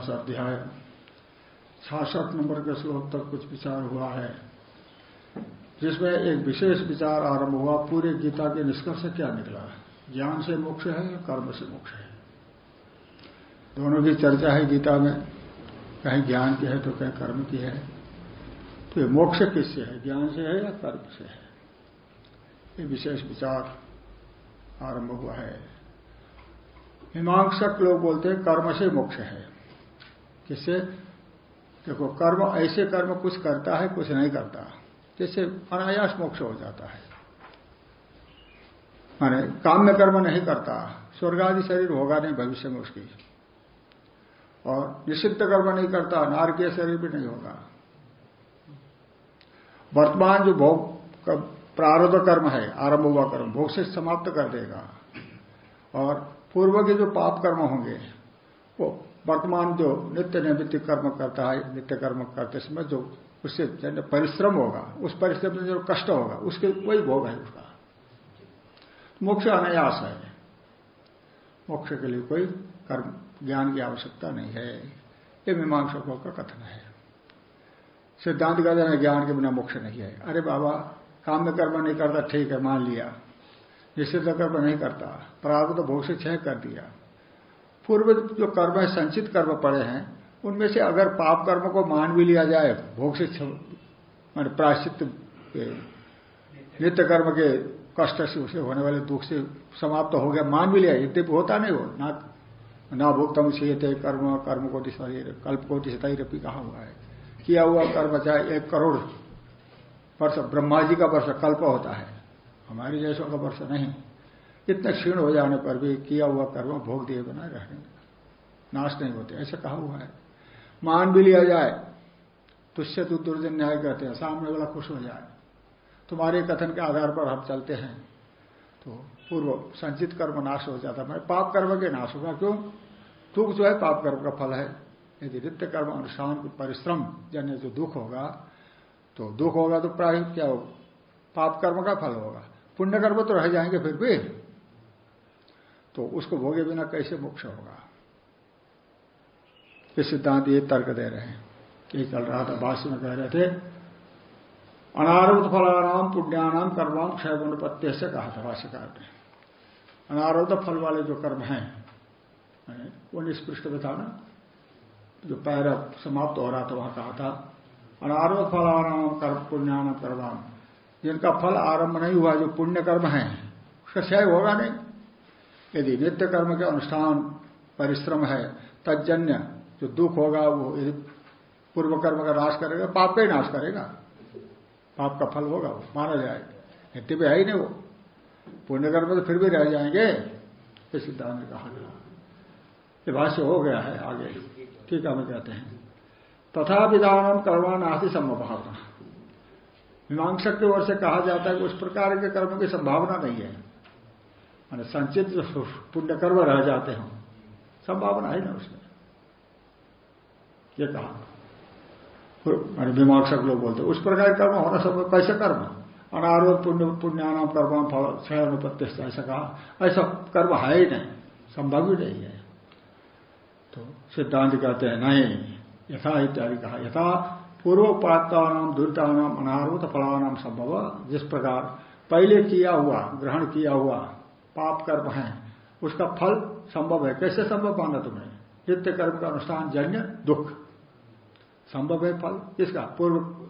अष्टादश अध्याय, छाछठ नंबर के श्लोक तक कुछ विचार हुआ है। जिसमें एक विशेष विचार आरंभ हुआ, पूरे गीता के निष्कर्ष क्या निकला? ज्ञान से मोक्ष है या कर्म से मोक्ष है? दोनों की चर्चा है गीता में। कहीं ज्ञान की है तो कहीं कर्म की है। तो ये मोक्ष किससे है? ज्ञान से है या कर्म से है? ये विशेष विचार आरंभ हुआ है। मीमांसक लोग बोलते हैं, कर्म से मोक्ष है। किससे? देखो, कर्म, ऐसे कर्म कुछ करता है, कुछ नहीं करता। जिससे अनायास मोक्ष हो जाता है। माने काम्य कर्म नहीं करता स्वर्ग आदि शरीर होगा नहीं भविष्य में उसकी। और निषिद्ध कर्म नहीं करता नारकीय शरीर भी नहीं होगा। वर्तमान जो भोग प्रारब्ध कर्म है, आरंभ हुआ कर्म, भोग से समाप्त कर देगा। और पूर्व के जो पाप कर्म होंगे, वो वर्तमान जो नित्य नैमित्य कर्म करता है, नित्य कर्म करते समय जो उससे परिश्रम होगा, उस परिश्रम में जो कष्ट होगा, उसके कोई भोग है उसका। मोक्ष अनायास है। मोक्ष के लिए कोई कर्म, ज्ञान की आवश्यकता नहीं है। ये मीमांसकों का कथन है। सिद्धांत कहते हैं, ज्ञान के बिना मोक्ष नहीं है। अरे बाबा, काम में कर्म नहीं करता, ठीक है, मान लिया। निश्चित कर्म नहीं करता। प्रारब्ध तो भोग से क्षय कर दिया। पूर्व जो कर्म है, संचित कर्म पड़े हैं, उनमें से अगर पाप कर्म को मान भी लिया जाए, भोग से मान प्राश्चित नित्य कर्म के कष्ट से उसे होने वाले दुख से समाप्त हो गया, मान भी लिया, यद्यपि होता नहीं हो ना ना भुगतम से कर्म कर्म कोटि कल्प कोटि रपी कहा हुआ है? किया हुआ कर्म चाहे एक करोड़ वर्ष, ब्रह्मा जी का वर्ष कल्प होता है, हमारे जैसों का वर्ष नहीं। इतने क्षीण हो जाने पर भी किया हुआ कर्म भोग दिए बना रहेंगे नाश नहीं होते, ऐसा कहा हुआ है। मान भी लिया जाए, तुष्य तो दुर्जन न्याय कहते हैं, सामने वाला खुश हो जाए। तुम्हारे कथन के आधार पर हम चलते हैं। तो पूर्व संचित कर्म नाश हो जाता, मैं पाप कर्म के नाश होगा, क्यों? दुख जो है पाप कर्म का फल है। यदि नित्य कर्म अनुष्ठान परिश्रम, जन्य जो दुख होगा तो दुख होगा तो प्राय क्या हो? पाप कर्म का फल होगा। पुण्य कर्म तो रह जाएँगे फिर भी। तो उसको भोगे बिना कैसे मोक्ष होगा? ये सिद्धांत ये तर्क दे रहे हैं ये चल रहा था भाष्य में कह रहे थे अनारोध फलानाम पुण्यानाम कर्माम क्षय गुणपत्य से कहा था भाष्यकार ने। अनारोध फल वाले जो कर्म हैं वो निष्पृष्ट था ना। जो पैर समाप्त हो रहा था, वहाँ कहा था अनारोध फलानाम कर्म, पुण्यानाम कर्माम, जिनका फल आरंभ नहीं हुआ, जो पुण्य कर्म है, उसका क्षय होगा नहीं। यदि नित्य कर्म के अनुष्ठान परिश्रम है तजन्य जो दुख होगा, वो यदि पूर्व कर्म का नाश करेगा, पाप का ही नाश करेगा। पाप का फल होगा, वो माना जाएगा। नित्य भी है ही नहीं वो। पुण्य कर्म तो फिर भी रह जाएँगे ये सिद्धांत ने कहा। गया ये भाष्य हो गया है आगे। ठीक है, हमें कहते हैं। तथा विधान कर्मा नास्ती संभावना मीमांसक की ओर से कहा जाता है कि उस प्रकार के कर्म की संभावना नहीं है। मैंने संचित जो पुण्य कर्म रह जाते हैं। संभावना है ना उसमें? ये कहा। मैंने मीमांसक लोग बोलते उस प्रकार कर्म होना सब कैसे कर्म? अनारोध पुण्य, पुण्यानाम कर्म फल, क्षय ऐसा कहा। ऐसा कर्म है ही नहीं, संभव ही नहीं है। तो सिद्धांत कहते हैं, नहीं, यथा इत्यादि कहा। यथा पूर्वोपात्तानाम, दुर्तानाम अनारूत फलानाम संभव। जिस प्रकार पहले किया हुआ, ग्रहण किया हुआ पाप कर्म है, उसका फल संभव है। कैसे संभव माना तुम्हें? नित्य कर्म का अनुष्ठान जन्य दुख। संभव है फल? इसका पूर्व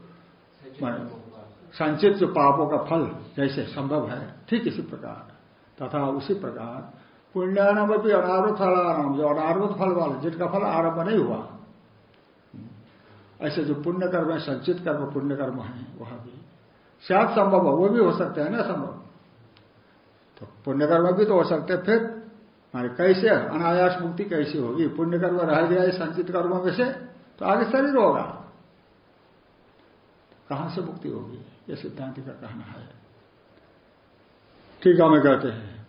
संचित जो पापों का फल जैसे संभव है। ठीक इसी प्रकार। तथा उसी प्रकार पुण्यानाम भी अनारूत फलानाम जो अनारूत फल वाले, जिनका फल आरंभ नहीं हुआ। ऐसे जो पुण्य कर्म है, संचित कर्म, पुण्य कर्म है, वह भी। शायद संभव हो वो भी हो सकते हैं, ना संभव। तो पुण्य कर्म भी तो हो सकते फिर हमारे कैसे अनायास मुक्ति कैसी होगी? पुण्यकर्म रह गया है संचित कर्मों में से तो आगे शरीर होगा। कहाँ से मुक्ति होगी? यह सिद्धांति का कहना है। ठीक है, हमें कहते हैं।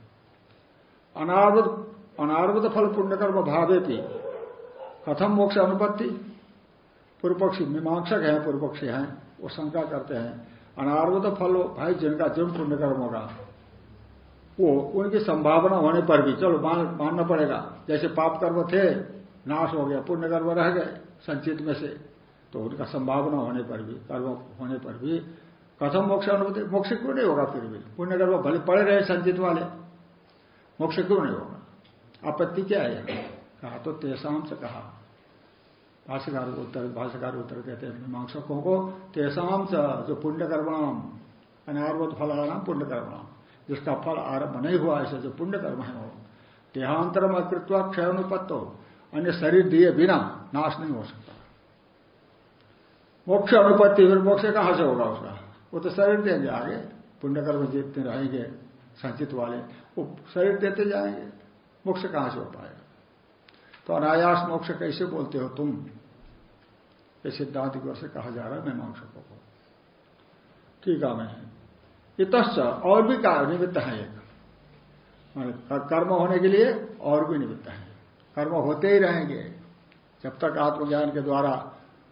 अनार्वत अनार्वत फल पुण्यकर्म भावे भी कथम मोक्ष अनुपत्ति। पूर्व पक्षी मीमांसक है पूर्व पक्षी हैं, वो शंका करते हैं। अनार्वत फल, भाई, जिनका जिन पुण्यकर्म होगा वो उनकी संभावना होने पर भी चलो मान, मानना पड़ेगा। जैसे पाप कर्म थे नाश हो गया पुण्य कर्म रह गए संचित में से। तो उनका संभावना होने पर भी कर्म होने पर भी कथम मोक्ष अनुभूति मोक्ष क्यों नहीं होगा फिर भी? पुण्य कर्म भले पड़े रहे संचित वाले मोक्ष क्यों नहीं होगा? आपत्ति क्या है? कहा तो तेसाम से कहा। भाष्यकार उत्तर भाष्यकार उत्तर कहते हैं मीमांसकों को तेसाम से जो पुण्य कर्मणाम अनारवत कर्मणाम जिसका फल आरंभ नहीं हुआ, ऐसे जो पुण्य कर्म है वो। देहांतरम अनुपत्तो अन्य शरीर दिए बिना नाश नहीं हो सकता। मोक्ष अनुपत्ति फिर मोक्ष कहाँ से होगा उसका? वो तो शरीर देंगे आगे। पुण्यकर्म जितने रहेंगे, संचित वाले, वो शरीर देते जाएँगे। मोक्ष कहाँ से हो पाएगा? तो अनायास मोक्ष कैसे बोलते हो तुम? ये सिद्धांत की ओर से कहा जा रहा है, मीमांसकों को। ठीक है, मैं इतश्च, और भी निमित्त है एक। कर्म होने के लिए और भी निमित्त है। कर्म होते ही रहेंगे। जब तक आत्मज्ञान के द्वारा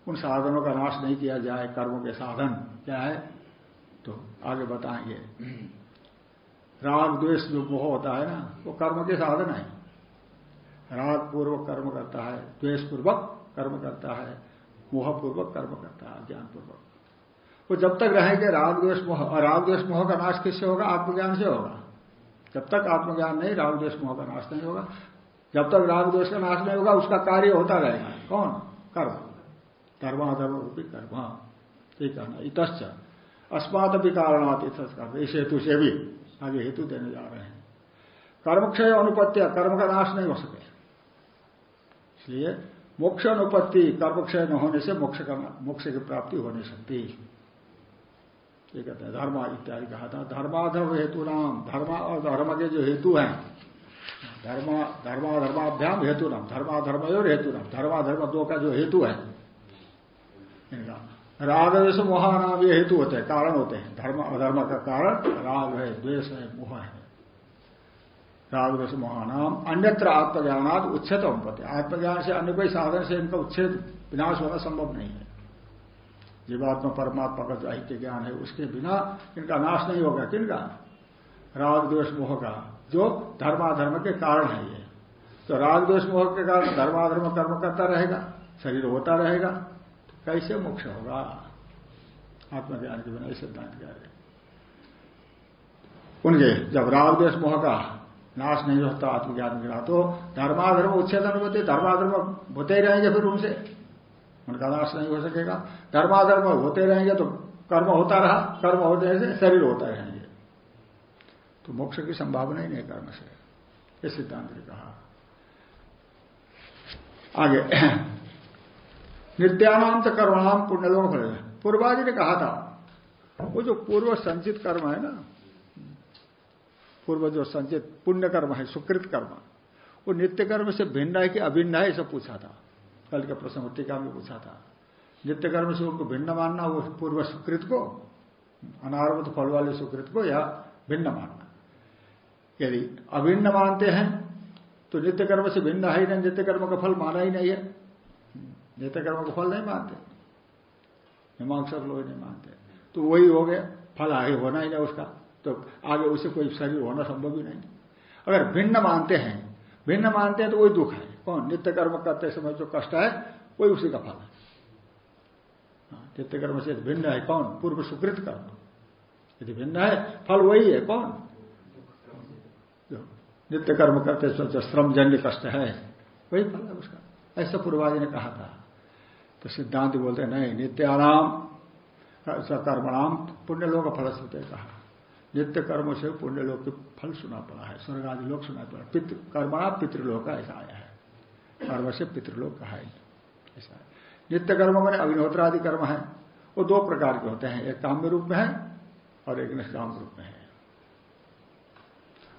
उन साधनों का नाश नहीं किया जाए, कर्मों के साधन क्या है तो आगे बताएँगे। राग द्वेष जो मोह होता है ना, वो कर्म के साधन है। राग पूर्वक कर्म करता है द्वेष पूर्वक कर्म करता है मोह पूर्वक कर्म करता है ज्ञान पूर्वक वो जब तक रहेंगे राग मोह और राग मोह का नाश किससे होगा? आत्मज्ञान से होगा। जब तक आत्मज्ञान नहीं राग द्वेष मोह का नाश नहीं होगा। जब तक राग द्वेष का नाश नहीं होगा, उसका कार्य होता रहेगा। कौन? कर्म। धर्माधर्म रूपी कर्म ये कहना इतश्च। अस्मात भी कारणात इस हेतु से भी आगे हेतु देने जा रहे हैं। कर्मक्षय अनुपत्य, कर्म का नाश नहीं हो सके। इसलिए मोक्ष अनुपत्ति कर्मक्षय न होने से मोक्ष का मोक्ष की प्राप्ति हो नहीं सकती। ये कहते हैं, धर्म इत्यादि कहा था। धर्माधर्म हेतु नाम, धर्म और धर्म के जो हेतु हैं, धर्म धर्माधर्माभ्याम हेतु नाम, धर्माधर्म और हेतु नाम, धर्माधर्म दो का जो हेतु है, इनका। राग, द्वेष, मोह नाम ये हेतु होते हैं, कारण होते हैं। धर्म, अधर्म का कारण राग है, द्वेष है, मोह है। राग, द्वेष, मोह नाम अन्यत्र आत्मज्ञानाद उच्छेद होते आत्मज्ञान से अन्य कोई साधन से इनका उच्छेद, विनाश होना संभव नहीं है। जीवात्मा परमात्मा का ऐक्य ज्ञान है, उसके बिना इनका नाश नहीं होगा। किनका राग द्वेष मोह का, जो धर्माधर्म के कारण है ये। तो राग द्वेष मोह के कारण धर्माधर्म कर्म करता रहेगा, शरीर होता रहेगा तो कैसे मोक्ष होगा? आत्मज्ञान के बिना सिद्धांत क्या है? उनके, जब राग देश मोह का नाश नहीं होता, आत्मज्ञान के बिना तो धर्माधर्म उच्छेदन होते, धर्माधर्म होते ही रहेंगे फिर उनसे। उनका नाश नहीं हो सकेगा। धर्माधर्म होते रहेंगे तो कर्म होता रहा, कर्म होते से शरीर होता रहेंगे। तो मोक्ष की संभावना ही नहीं कर्म से, ये सिद्धांत ने कहा। आगे नित्यानाम तो कर्मणाम पुण्यलोक फल। पूर्वाजी ने कहा था, वो जो पूर्व संचित कर्म है ना, पूर्व जो संचित पुण्य कर्म है, सुकृत कर्म, वो नित्य कर्म से भिन्न है कि अभिन्न है ऐसा पूछा था। कल के प्रश्न टीका में पूछा था। नित्य कर्म से उनको भिन्न मानना वो पूर्व सुकृत को अनारवत फल वाले सुकृत को या भिन्न मानना। यदि अभिन्न मानते हैं तो नित्य कर्म से भिन्न है ही नहीं नित्य कर्म का फल माना ही नहीं है। नित्य कर्म का फल नहीं मानते। मीमांसक लोग नहीं मानते। तो वही हो गया, फल आगे होना ही नहीं उसका। तो आगे उसे कोई शरीर होना संभव ही नहीं। अगर भिन्न मानते हैं, भिन्न मानते हैं तो वही दुख है। कौन? नित्य कर्म करते समय जो कष्ट है वही उसी का फल है। हाँ, नित्य कर्म से भिन्न है कौन? पूर्व सुकृत कर्म। यदि भिन्न है फल वही है कौन? नित्य कर्म करते समय जो श्रमजन्य कष्ट है वही फल है उसका। ऐसा पूर्वाजी ने कहा था। तो सिद्धांत बोलते नहीं नित्यानाम कर्मणाम पुण्य लोग फल सुते कहा। नित्य कर्म से पुण्य लोग के फल सुना पड़ा है स्वर्ग आदि लोग सुना पड़ा पितृ कर्मणा पितृलोक का ऐसा आया कर्म से पितृलोक कहा है। ऐसा नित्य कर्म मैंने अग्निहोत्र आदि कर्म है। वो दो प्रकार के होते हैं। एक काम्य रूप में है और एक निष्काम रूप में है।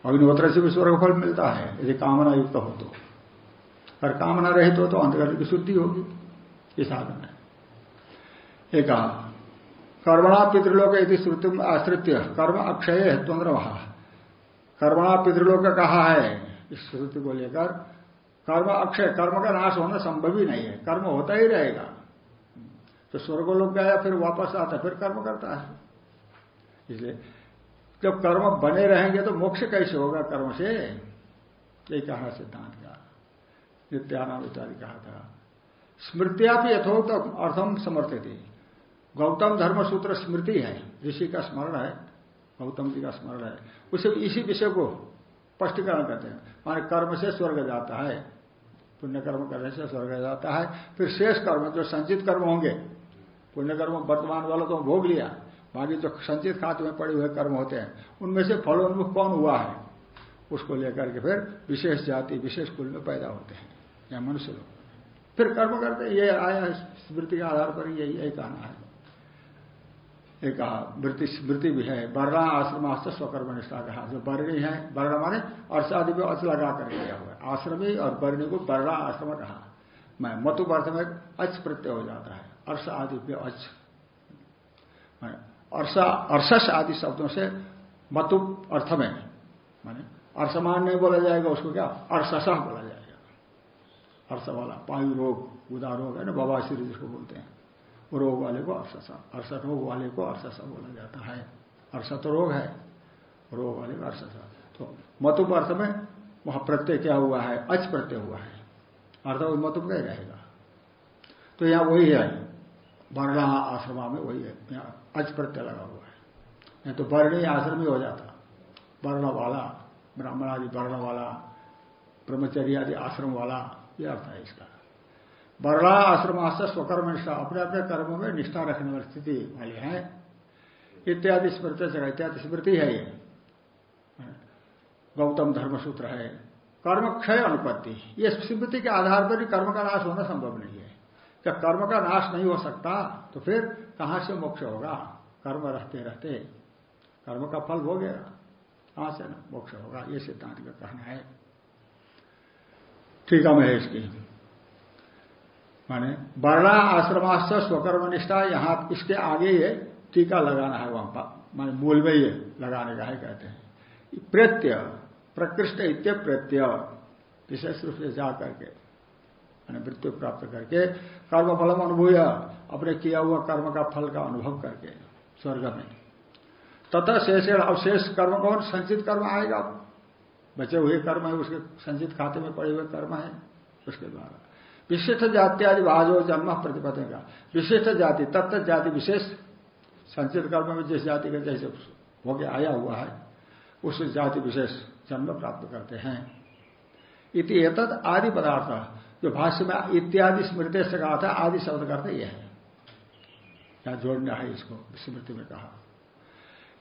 अग्निहोत्र से भी स्वर्ग फल मिलता है। यदि कामना युक्त हो तो। अगर कामना रहित हो तो अंतकर्म की शुद्धि होगी। ये साधन है। एक कर्मणा पितृलोक यदि श्रुति आश्रित कर्म अक्षय है द्वंद्र कर्मणा पितृलोक कहा है। इस श्रुति को लेकर कर्म अक्षय, कर्म का नाश होना संभव ही नहीं है। कर्म होता ही रहेगा। तो स्वर्ग लोग गया फिर वापस आता, फिर कर्म करता है। इसलिए जब कर्म बने रहेंगे तो मोक्ष कैसे होगा कर्म से? यही कहा सिद्धांत का। नित्यानाम इत्यादि कहा था। स्मृतिया भी यथोक्त अर्थम समर्थ थी गौतम धर्म सूत्र स्मृति है। ऋषि का स्मरण है। गौतम जी का स्मरण है। उसे इसी विषय को स्पष्टीकरण करते हैं। माने कर्म से स्वर्ग जाता है। पुण्य कर्म करने से स्वर्ग जाता है। फिर शेष कर्म, जो संचित कर्म होंगे पुण्य कर्म वर्तमान वाला तो भोग लिया, बाकी जो संचित खाते में पड़े हुए कर्म होते हैं, उनमें से फलोन्मुख कौन हुआ है? उसको लेकर के फिर विशेष जाति, विशेष कुल में पैदा होते हैं। या मनुष्य लोग। फिर कर्म करते ये आया स्मृति के आधार पर यही यही कहना है। एक कहा, वृत्ति स्मृति भी है। वर्णा आश्रम आश्रम स्वकर्म निष्ठा कहा। जो वर्णी है वर्ण माने अर्ष आदि में अर्थ लगा कर किया हुआ आश्रमी और वर्णी को वर्णा आश्रम कहा। मैं मतु अर्थ में अच प्रत्यय हो जाता है। अर्ष आदि पे अच अर्षस आदि शब्दों से मतु अर्थ में। माने अर्षमान नहीं बोला जाएगा, उसको क्या? अर्षसा बोला जाएगा। अर्ष वाला पायु रोग, उदा रोग है ना बबाश्री जिसको बोलते हैं। रोग वाले को अर्षसा अर्ष रोग वाले को अर्षसा बोला जाता है। अर्ष तो रोग है, रोग वाले को अर्षसा तो मतुप अर्थ में वहाँ प्रत्यय क्या हुआ है? अच प्रत्यय हुआ है। अर्थ मतुप नहीं रहेगा। तो यहाँ वही है। वर्णा आश्रमा में वही है। यहाँ अच प्रत्यय लगा हुआ है। नहीं तो वर्णी आश्रम ही हो जाता। वर्ण वाला, ब्राह्मण आदि वर्ण वाला, ब्रह्मचर्य आदि आश्रम वाला यह अर्थ है इसका। वर्णा आश्रम से स्वकर्म निष्ठा अपने अपने कर्मों में निष्ठा रखने वाली स्थिति वाली है। इत्यादि स्मृति इत्यादि स्मृति है ये। गौतम धर्मसूत्र है। कर्म क्षय अनुपत्ति। ये स्मृति के आधार पर ही कर्म का नाश होना संभव नहीं है। जब कर्म का नाश नहीं हो सकता तो फिर कहाँ से मोक्ष होगा? कर्म रहते रहते कर्म का फल हो गया। कहाँ से मोक्ष होगा? ये सिद्धांत का कहना है। ठीक है महेश इसकी माने वर्णा आश्रमाश्च स्वकर्म निष्ठा, यहाँ इसके आगे ये टीका लगाना है वहाँ माने मूल में ये लगाने का है, कहते हैं। प्रत्यय, प्रकृष्ट इत्य प्रत्यय, विशेष रूप से जा करके मृत्यु प्राप्त करके कर्म फलम अनुभूय, अपने किया हुआ कर्म का फल का अनुभव करके, स्वर्ग में। तथा शेष अवशेष कर्म कौन? संचित कर्म आएगा। बचे हुए कर्म है, उसके संचित खाते में पड़े हुए कर्म है, उसके द्वारा। विशिष्ट जाति आदि भाजो जन्म प्रतिपदेगा विशिष्ट जाति, तत्त जाति विशेष संचित कर्म में जिस जाति का जैसे हो गया आया हुआ है, उस जाति विशेष जन्म प्राप्त करते हैं। इति एतद आदि पदार्थ, जो भाष्य में इत्यादि स्मृति से कहा था, आदि शब्द करते यह है। क्या जोड़ना है इसको स्मृति में कहा।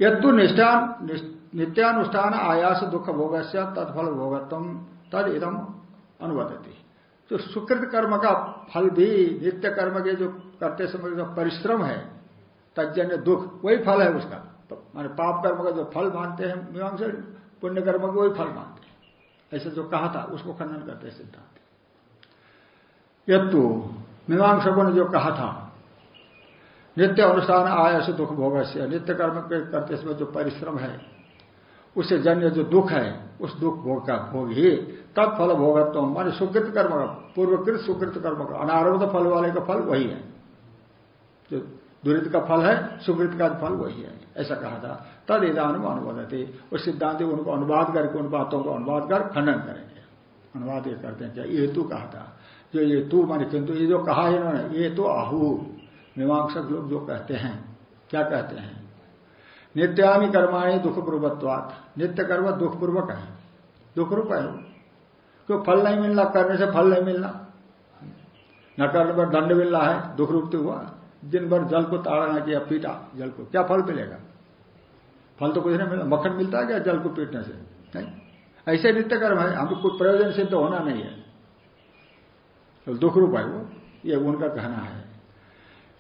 यदु निष्ठान नित्यानुष्ठान आयास दुख भोग से तत्फल भोगत्व तद इदम अनुवदती। जो सुकृत कर्म का फल भी, नित्य कर्म के जो करते समय जो परिश्रम है तजन्य दुख, वही फल है उसका। तो माने पाप कर्म का जो फल मानते हैं, मीमांसा, पुण्य कर्म का वही फल मानते हैं। ऐसे जो कहा था, उसको खंडन करते हैं सिद्धांत। यत्तु मीमांसकों ने जो कहा था, नित्य अनुष्ठान आय से दुख भोग से नित्य कर्म के करते समय जो परिश्रम है उससे जन्य जो दुख है, उस दुख भोग का भोग ही तत्फल भोगत्व। माने सुकृत कर्म का, पूर्वकृत सुकृत कर्म का अनारब्ध फल वाले का फल वही है। जो दुरित का फल है, सुकृत का फल वही है, ऐसा कहा था। तद इधान अनुवादते। उस सिद्धांत उनको अनुवाद करके, उन बातों को अनुवाद कर खंडन करेंगे। अनुवाद ये करते हैं क्या ये तू कहा था। जो ये तू माने किंतु ये जो कहा इन्होंने, ये तो आहू। मीमांसक लोग जो कहते हैं, क्या कहते हैं? नित्यामी कर्माणी दुख पूर्वत्वात नित्य कर्म दुख पूर्वक है। दुख रूप है। क्यों फल नहीं मिलना? करने से फल नहीं मिलना। न करने पर दंड मिल रहा है। दुख रूप तो हुआ। दिन भर जल को ताड़ना किया, पीटा जल को। क्या फल मिलेगा? फल तो कुछ नहीं मिलता मक्खन मिलता है क्या जल को पीटने से? नहीं। ऐसे नित्य कर्म है। हमको कुछ प्रयोजन सिद्ध होना नहीं है। तो दुख रूप है वो। ये उनका कहना है।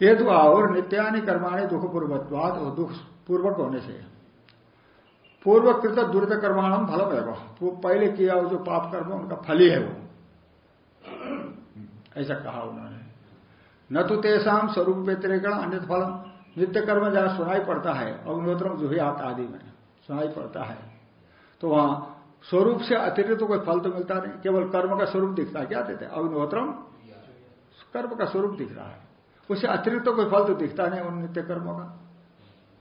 ये तो और नित्यानि कर्माणी दुख पूर्वत्वाद और दुख पूर्वक होने से। पूर्वकृत दुरित कर्माणम फलम है वो पहले किया जो पाप कर्म, उनका फल ही है वो। ऐसा कहा उन्होंने। न तो तेसाम स्वरूप व्यतिरेकण अन्य फलम। नित्य कर्म जहाँ सुनाई पड़ता है, अग्निहोत्रम जुहियात आदि में सुनाई पड़ता है। तो वहाँ स्वरूप से अतिरिक्त तो कोई फल तो मिलता नहीं। केवल कर्म का स्वरूप दिखता है। क्या देते अग्निहोत्रम? कर्म का स्वरूप दिख रहा है। उससे अतिरिक्त तो कोई फल तो दिखता नहीं उन नित्य कर्मों का।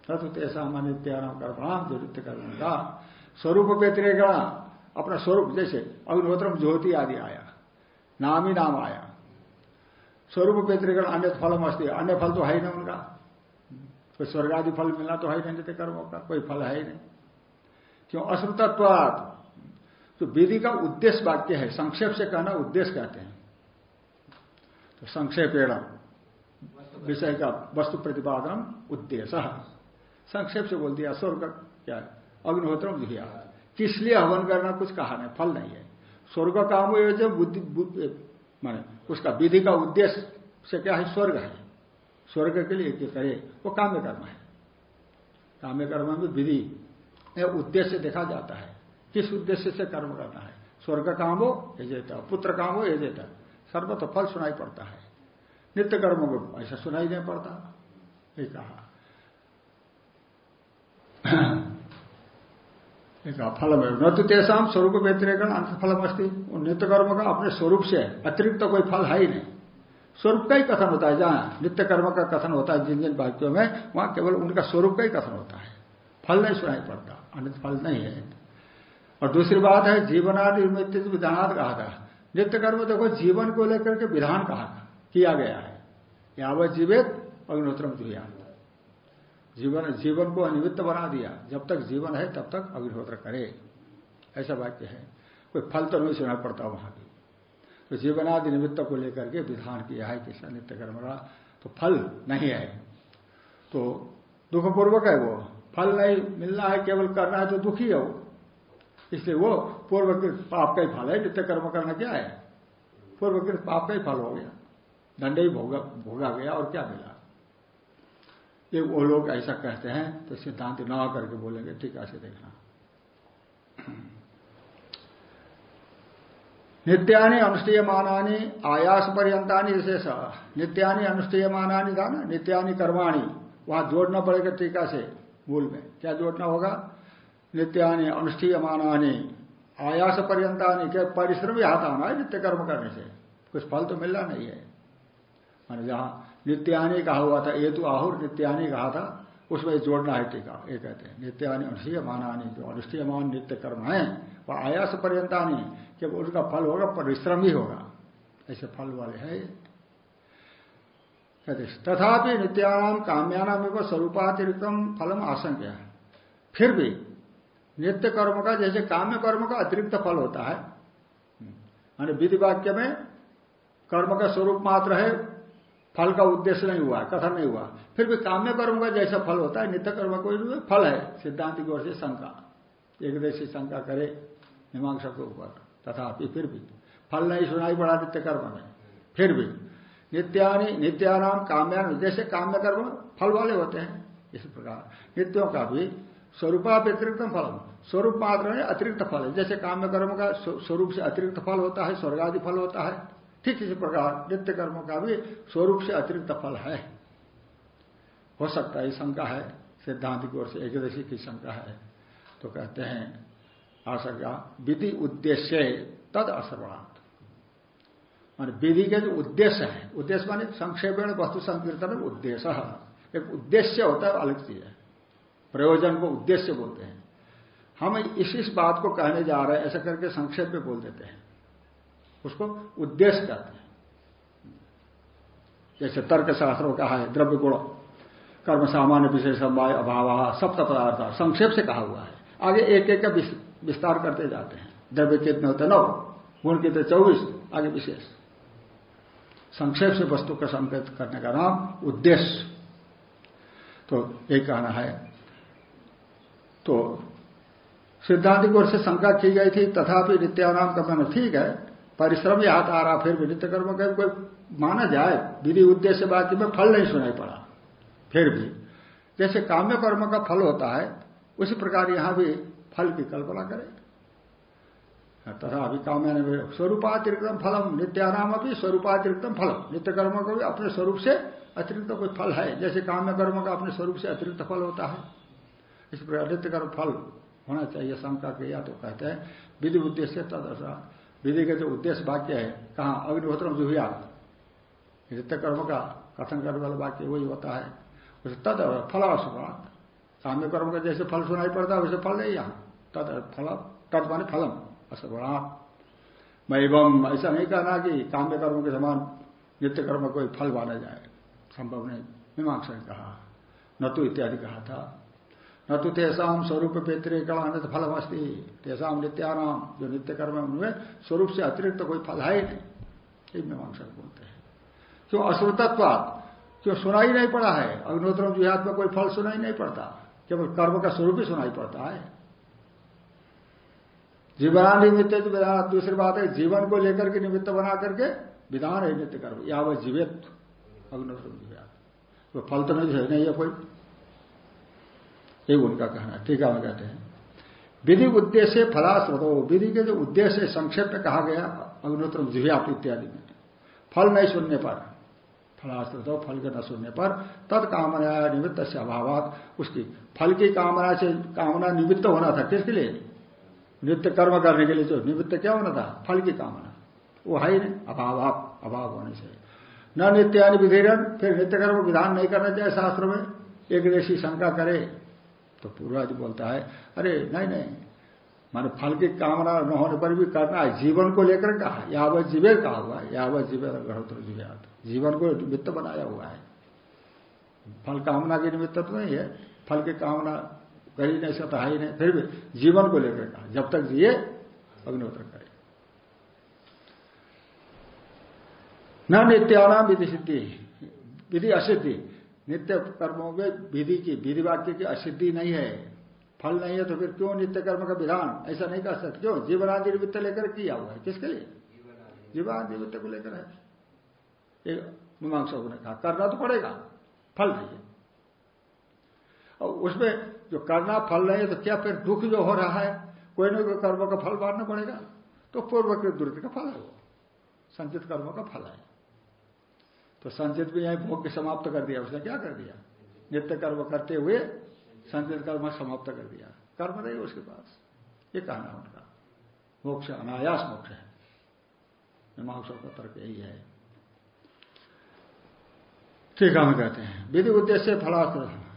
न तो तेसा नित्यानाम कर्म जो नित्य कर्म का स्वरूप व्यतिरेकण अपना स्वरूप जैसे अग्निहोत्रम ज्योति आदि आया नाम ही नाम आया। स्वरूप व्यतिरिक्त अन्य फलम अस्ति अन्य फल तो है ही नहीं उनका। कोई स्वर्ग आदि फल मिलना तो है ही नहीं नित्य कर्मों का कोई फल है ही नहीं। क्यों? अश्रुतत्वात तो विधि का उद्देश्य वाक्य है संक्षेप से कहना उद्देश्य कहते हैं। तो संक्षेपेण विषय का वस्तु प्रतिपादन उद्देश्य। संक्षेप से बोल दिया, स्वर्ग क्या है? अग्निहोत्र जुहिया किस लिए हवन करना कुछ कहा नहीं, फल नहीं है। स्वर्ग काम जो बुद्धि माने, उसका विधि का उद्देश्य से क्या है? स्वर्ग है। स्वर्ग के लिए करे वो काम्य कर्म है। काम्य कर्म में विधि उद्देश्य देखा जाता है। किस उद्देश्य से कर्म करना है? स्वर्ग काम हो यजेता पुत्र काम हो यजेता सर्वत फल सुनाई पड़ता है। नित्य कर्मों को ऐसा सुनाई नहीं पड़ता। ये कहा। फल न तो तेसाम स्वरूप व्यतिरेक अंत फलम अस्ती। नित्य कर्म का अपने स्वरूप से अतिरिक्त तो कोई फल है ही नहीं। स्वरूप का ही कथन होता है जहाँ नित्य कर्म का कथन होता है जिन जिन वाक्यों में, वहाँ केवल उनका स्वरूप का ही कथन होता है। फल नहीं सुनाई पड़ता अन्य फल नहीं है। और दूसरी बात है, जीवनादि विधानाद कहा था नित्य कर्म देखो, जीवन को लेकर के विधान कहा किया गया है। यावत जीवित अग्निहोत्रम जुया जीवन जीवन को अनिमित्त बना दिया। जब तक जीवन है, तब तक अग्निहोत्र करे। ऐसा वाक्य है। कोई फल तो नहीं सुना पड़ता वहाँ भी। तो जीवनादि निमित्त को लेकर के विधान किया है कि नित्य कर्म का तो फल नहीं है। तो दुखपूर्वक है वो। फल नहीं मिलना है, केवल करना है तो दुखी है वो। इसलिए वो पूर्वकृत पाप का ही फल है। नित्य कर्म करना क्या है? पूर्वकृत पाप का ही फल हो गया। दंड ही भोगा भोगा गया और क्या मिला? ये वो लोग ऐसा कहते हैं तो सिद्धांत न करके बोलेंगे, ठीक से देखना। नित्यानि अनुष्ठीयमानी आयास पर्यंतानी विशेष। नित्यानि अनुष्ठीयमानी था ना? नित्यानि कर्माणी। वहाँ जोड़ना पड़ेगा टीका से, मूल में। क्या जोड़ना होगा? नित्यानि अनुष्ठीयमानी आयास पर्यंतानी क्या परिश्रम ही हाथ आना है नित्य कर्म करने से। कुछ फल तो मिलना नहीं है। मान जहाँ नित्यानि कहा हुआ था ये तो आहुर नित्यानि कहा था, उसमें जोड़ना है टीका। ये कहते हैं, नित्यानि अनुष्ठीयमानी जो अनुष्ठीयमान नित्य कर्म है, वह आयास पर्यंतानी कि उनका फल होगा, परिश्रम ही होगा। ऐसे फल वाले है कहते तथापि नित्यानाम काम्यानाम एवं स्वरूपातिरिक्तम फलम आशंका फिर भी नित्य कर्म का, जैसे काम्य कर्म का अतिरिक्त फल होता है माने विधि वाक्य में कर्म का स्वरूप मात्र है फल का उद्देश्य नहीं हुआ कथन नहीं हुआ। फिर भी काम्य कर्म का जैसा फल होता है, नित्य कर्म कोई फल है। सिद्धांत की ओर से शंका। एक देशी शंका करे, मीमांसा के ऊपर तथापि फिर भी फल नहीं सुनाई पड़ा नित्य कर्म में। फिर भी नित्यानि, नित्यानाम काम्यान जैसे काम्य कर्म फल वाले होते हैं। इस प्रकार नित्यों का भी स्वरूपातिरिक्त फल स्वरूप मात्र में अतिरिक्त फल है। जैसे काम्य कर्म का स्वरूप से अतिरिक्त फल होता है, स्वर्गादि फल होता है। ठीक इसी प्रकार नित्य कर्मों का भी स्वरूप से अतिरिक्त फल है। हो सकता है शंका है, सिद्धांत की ओर से एकदशी की शंका है। तो कहते हैं आशंका विधि उद्देश्य तद असर्वात मान विधि के जो उद्देश्य है, उद्देश्य माने संक्षेपण वस्तु संकीर्तन उद्देश्य। एक उद्देश्य होता है, अलग चीज़ है। प्रयोजन को उद्देश्य बोलते हैं। हम इस इस बात को कहने जा रहे हैं, ऐसा करके संक्षेप में बोल देते हैं। उसको उद्देश्य कहते हैं। जैसे तर्क शास्त्रों कहा है, द्रव्य गुण, कर्म सामान्य विशेष समवाय अभाव, सप्त पदार्थ, संक्षेप से कहा हुआ है। आगे एक एक का विस्तार करते जाते हैं। द्रव्य कितने होते नौ। गुण कितने? चौबीस। आगे विशेष। संक्षेप से वस्तु का संकेत करने का नाम उद्देश्य। तो एक कहना है। तो सिद्धांत की ओर से शंका की गई थी, तथापि नित्यानाम का मैंने ठीक है परिश्रम ही हाथ आ रहा, फिर भी नित्य कर्म का कोई माना जाए, विधि उद्देश्य बाकी में फल नहीं सुनाई पड़ा। फिर भी, जैसे काम्य कर्म का फल होता है, उसी प्रकार यहाँ भी फल की कल्पना करें। तथा अभी काम्य स्वरूपातिरिक्तम फलम, नित्यानाम अभी स्वरूपातिरिक्तम फलम। नित्य कर्म का भी अपने स्वरूप से अतिरिक्त कोई फल है, जैसे काम्य कर्म का अपने स्वरूप से अतिरिक्त फल होता है। इस प्रकार नित्य कर्म फल होना चाहिए, शंका किया तो कहते हैं, विधि उद्देश्य तदसा विधि का जो उद्देश्य वाक्य है, कहा अग्निहोत्र जुहिया नित्य कर्म का कथन करने वाला वाक्य वही होता है। उसे तद फल असुभात साम्य कर्म का जैसे फल सुनाई पड़ता है, वैसे फल नहीं यहाँ। तद फल, तद माने फलम असुभात एवं ऐसा नहीं कहना कि काम्य कर्म के समान नित्य कर्म कोई फल माना जाए। संभव नहीं। मीमांसा ने कहा, न तो इत्यादि कहा था। न तो तेसाम स्वरूप व्यतिरेकण अनंत फल अस्ती तेसाम नित्याराम जो नित्य कर्म है उनमें स्वरूप से अतिरिक्त तो कोई फल है ही नहीं। मीमांसा बोलते हैं। क्यों? अश्रुतत्वाद क्यों सुनाई नहीं पड़ा है? अग्नोत्र जुहात में कोई फल सुनाई नहीं पड़ता। केवल कर्म का स्वरूप ही सुनाई पड़ता है। जीवना निमित्त विधान दूसरी बात है, जीवन को लेकर के निमित्त बना करके विधान है नित्य कर्म। या वह जीवित अग्नोत्र जुहात तो फल तो नहीं है नहीं है कोई। ये उनका कहना है। ठीक है कहते हैं। विधि उद्देश्य फलाश्रत विधि। के जो उद्देश्य संक्षेप में कहा गया अग्नोत्र जिव्याप इत्यादि में। फल नहीं सुनने पर फलाश्रत फल के न सुनने पर तत्कामना निमित्त से अभाव उसकी फल की कामना से, कामना निमित्त होना था किसके लिए? नित्य कर्म करने के लिए जो निमित्त क्या होना था? फल की कामना। वो है ही नहीं। अभाव अभाव होने से। न नित्यानि विधिरण फिर नित्य कर्म विधान नहीं करना चाहिए शास्त्र में। एक देशी शंका करे। तो पूर्वाज बोलता है, अरे, नहीं नहीं, माने फल की कामना न होने पर भी करना है। जीवन को लेकर कहा, यावत जीवे कहा हुआ है, यावत जीवे ग्रहोत्र जीव्यात जीवन को निमित्त बनाया हुआ है। फल कामना की निमित्त तो नहीं है, फल की कामना कर ही नहीं सकता, ही नहीं, फिर भी जीवन को लेकर कहा, जब तक जिए, अग्निहोत्र करे। न नित्यानाम विधि सिद्धि विधि असिद्धि नित्य कर्मों में विधि की, विधि वाक्य की असिद्धि नहीं है। फल नहीं है तो फिर क्यों नित्य कर्म का विधान? ऐसा नहीं कर सकते। क्यों? जीवनादि निमित्त लेकर किया हुआ है। किसके लिए? जीवनादि निमित्त को लेकर है। एक मीमांसा ने कहा, करना तो पड़ेगा। फल नहीं है। और उसमें जो करना फल नहीं है तो क्या फिर दुख जो हो रहा है? कोई ना कोई कर्म का फल मारना पड़ेगा। तो पूर्व के दुर्ग का फल है वो। संचित कर्मों का फल है। तो संचित भी यही भोग के समाप्त कर दिया। उसने क्या कर दिया? नित्य कर्म करते हुए संचित कर्म समाप्त कर दिया। कर्म नहीं उसके पास। ये कहना उनका। मोक्ष अनायास मोक्ष है। मीमांसा का तर्क यही है। ठीक हम कहते हैं। विधि उद्देश्य फलास्त्र।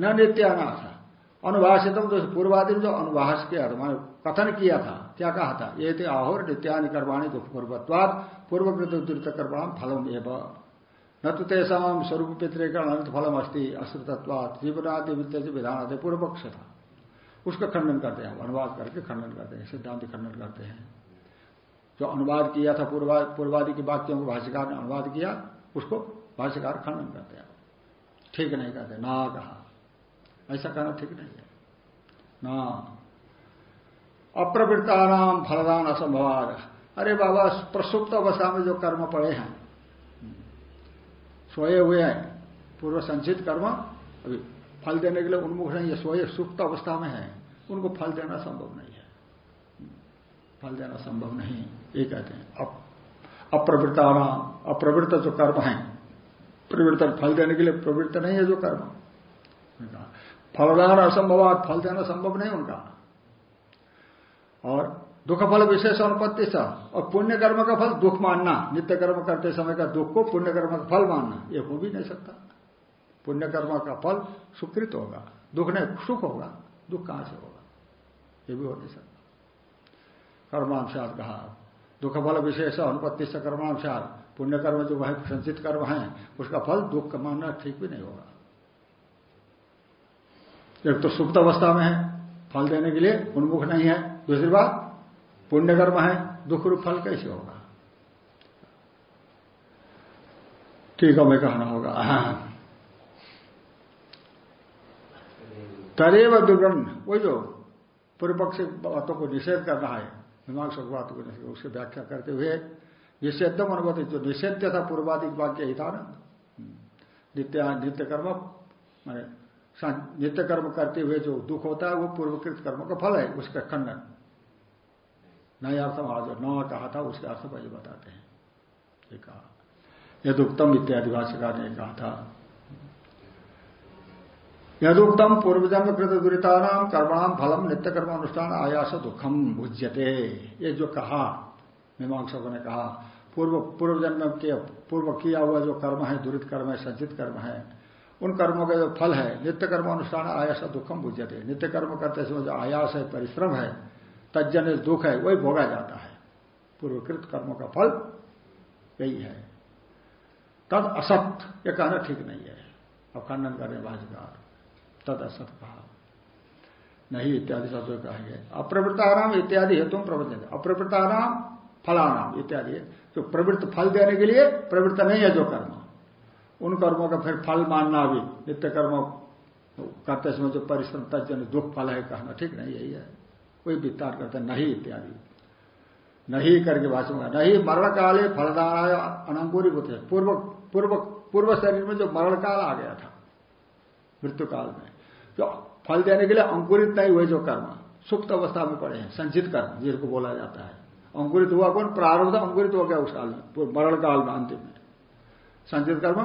न नित्यानाथ अनुभाषितम तो पूर्वादि जो अनुभाष किया था मैंने कथन किया था, क्या कहा था? ये थे आहोर नित्यानि कर्माणी दुख पूर्वत्वाद पूर्वकृत द्रुत कर्माण फलम एवं। न तो तेषा स्वरूप पितृकरण अनंत फलम अस्ति अश्रुतत्वाद जीवनादि विद्य विधान आदि पूर्व पक्ष था उसका खंडन करते हैं, अनुवाद करके खंडन करते हैं, सिद्धांत खंडन करते हैं। जो अनुवाद किया था पूर्वादि के वाक्यों को भाष्यकार ने अनुवाद किया, उसको भाष्यकार खंडन करते हैं। ठीक नहीं कहते, ना कहा। ऐसा कहना ठीक नहीं है। ना। अप्रवृत्ता नाम फलदान असंभव अरे बाबा, प्रसुप्त अवस्था में जो कर्म पड़े हैं, सोए हुए हैं, पूर्व संचित कर्म, अभी फल देने के लिए उन्मुख नहीं है, सोए, सुप्त अवस्था में है, उनको फल देना संभव नहीं है। फल देना संभव नहीं, ये कहते हैं। अप्रवृत्ता नाम अप्रवृत्त जो कर्म है, प्रवृत्त फल देने के लिए प्रवृत्त नहीं है जो कर्म। फलदान असंभव फल देना संभव नहीं उनका। और दुख फल विशेष अनुपत्ति सा, और पुण्य कर्म का फल दुख मानना, नित्य कर्म करते समय का दुख को पुण्य कर्म का फल मानना, ये हो भी नहीं सकता। पुण्य कर्म का फल सुकृत होगा, दुख नहीं, सुख होगा, दुख कहाँ से होगा? ये भी हो नहीं सकता। कर्मानुसार कहा दुख फल विशेष अनुपत्ति से कर्मानुसार पुण्य कर्म जो वह संचित कर्म है, उसका फल दुख मानना ठीक भी नहीं होगा। एक तो सुप्त अवस्था में है, फल देने के लिए उन्मुख नहीं है, दूसरी बात पुण्य कर्म है, दुख रूप फल कैसे होगा? ठीक है, मैं कहना होगा। तरेव दुर्गण वही जो पूर्व पक्ष बातों को निषेध करना है, मीमांसक बातों को निषेध व्याख्या करते हुए निषेधम अनुभव जो निषेध था, पूर्वाधिक वाक्य ही था ना। नित्य नित्य कर्म, मैंने नित्य कर्म करते हुए जो दुख होता है, वो पूर्वकृत कर्म का फल है, उसका खंडन। नए अर्थ आज न कहा था, उसके अर्थ पर बताते हैं। कहा। यदुक्तम इत्यादि भाष्यकार ने कहा था। यदुक्तम पूर्वजन्म कृत दुरीता नाम कर्माणाम फलम, नित्य कर्म अनुष्ठान आयास दुखम भुज्यते। ये जो कहा, मीमांसकों ने कहा, पूर्व, पूर्वजन्म के, पूर्व किया हुआ जो कर्म है, दुरित कर्म है, संचित कर्म है उन कर्मों का जो फल है, नित्य कर्म अनुष्ठान, आयास दुखम बुझते नित्य कर्म करते समय जो आयास है, परिश्रम है तजन दुख है, वही भोगा जाता है। पूर्वकृत कर्मों का फल यही है। तद असत यह कहना ठीक नहीं है। अब खंडन करने भाषिकार तद असत कहा। नहीं, इत्यादि शब्द कहेंगे। अप्रवृत्ताराम इत्यादि हेतु प्रवृत्त अप्रवृत्ताराम फलानाम इत्यादि। जो प्रवृत्त फल देने के लिए प्रवृत्त नहीं है जो कर्म उन कर्मों का फिर फल मानना भी, नित्य कर्म करते समय जो परिश्रम तजन दुख फल है कहना, ठीक नहीं, यही है। कोई विस्तार करते नहीं, इत्यादि। नहीं करके भाषण में नहीं, मरण काले फलदाराय अनंकुरी होते पूर्व पूर्व पूर्व शरीर में जो मरण काल आ गया था, मृत्यु काल में, जो फल देने के लिए अंकुरित नहीं हुए जो कर्म, सुप्त अवस्था में पड़े हैं, संचित कर्म, जिसको बोला जाता है। अंकुरित हुआ कौन? प्रारंभ अंकुरित हो गया उस काल में मरण काल में, अंतिम में। संचित कर्म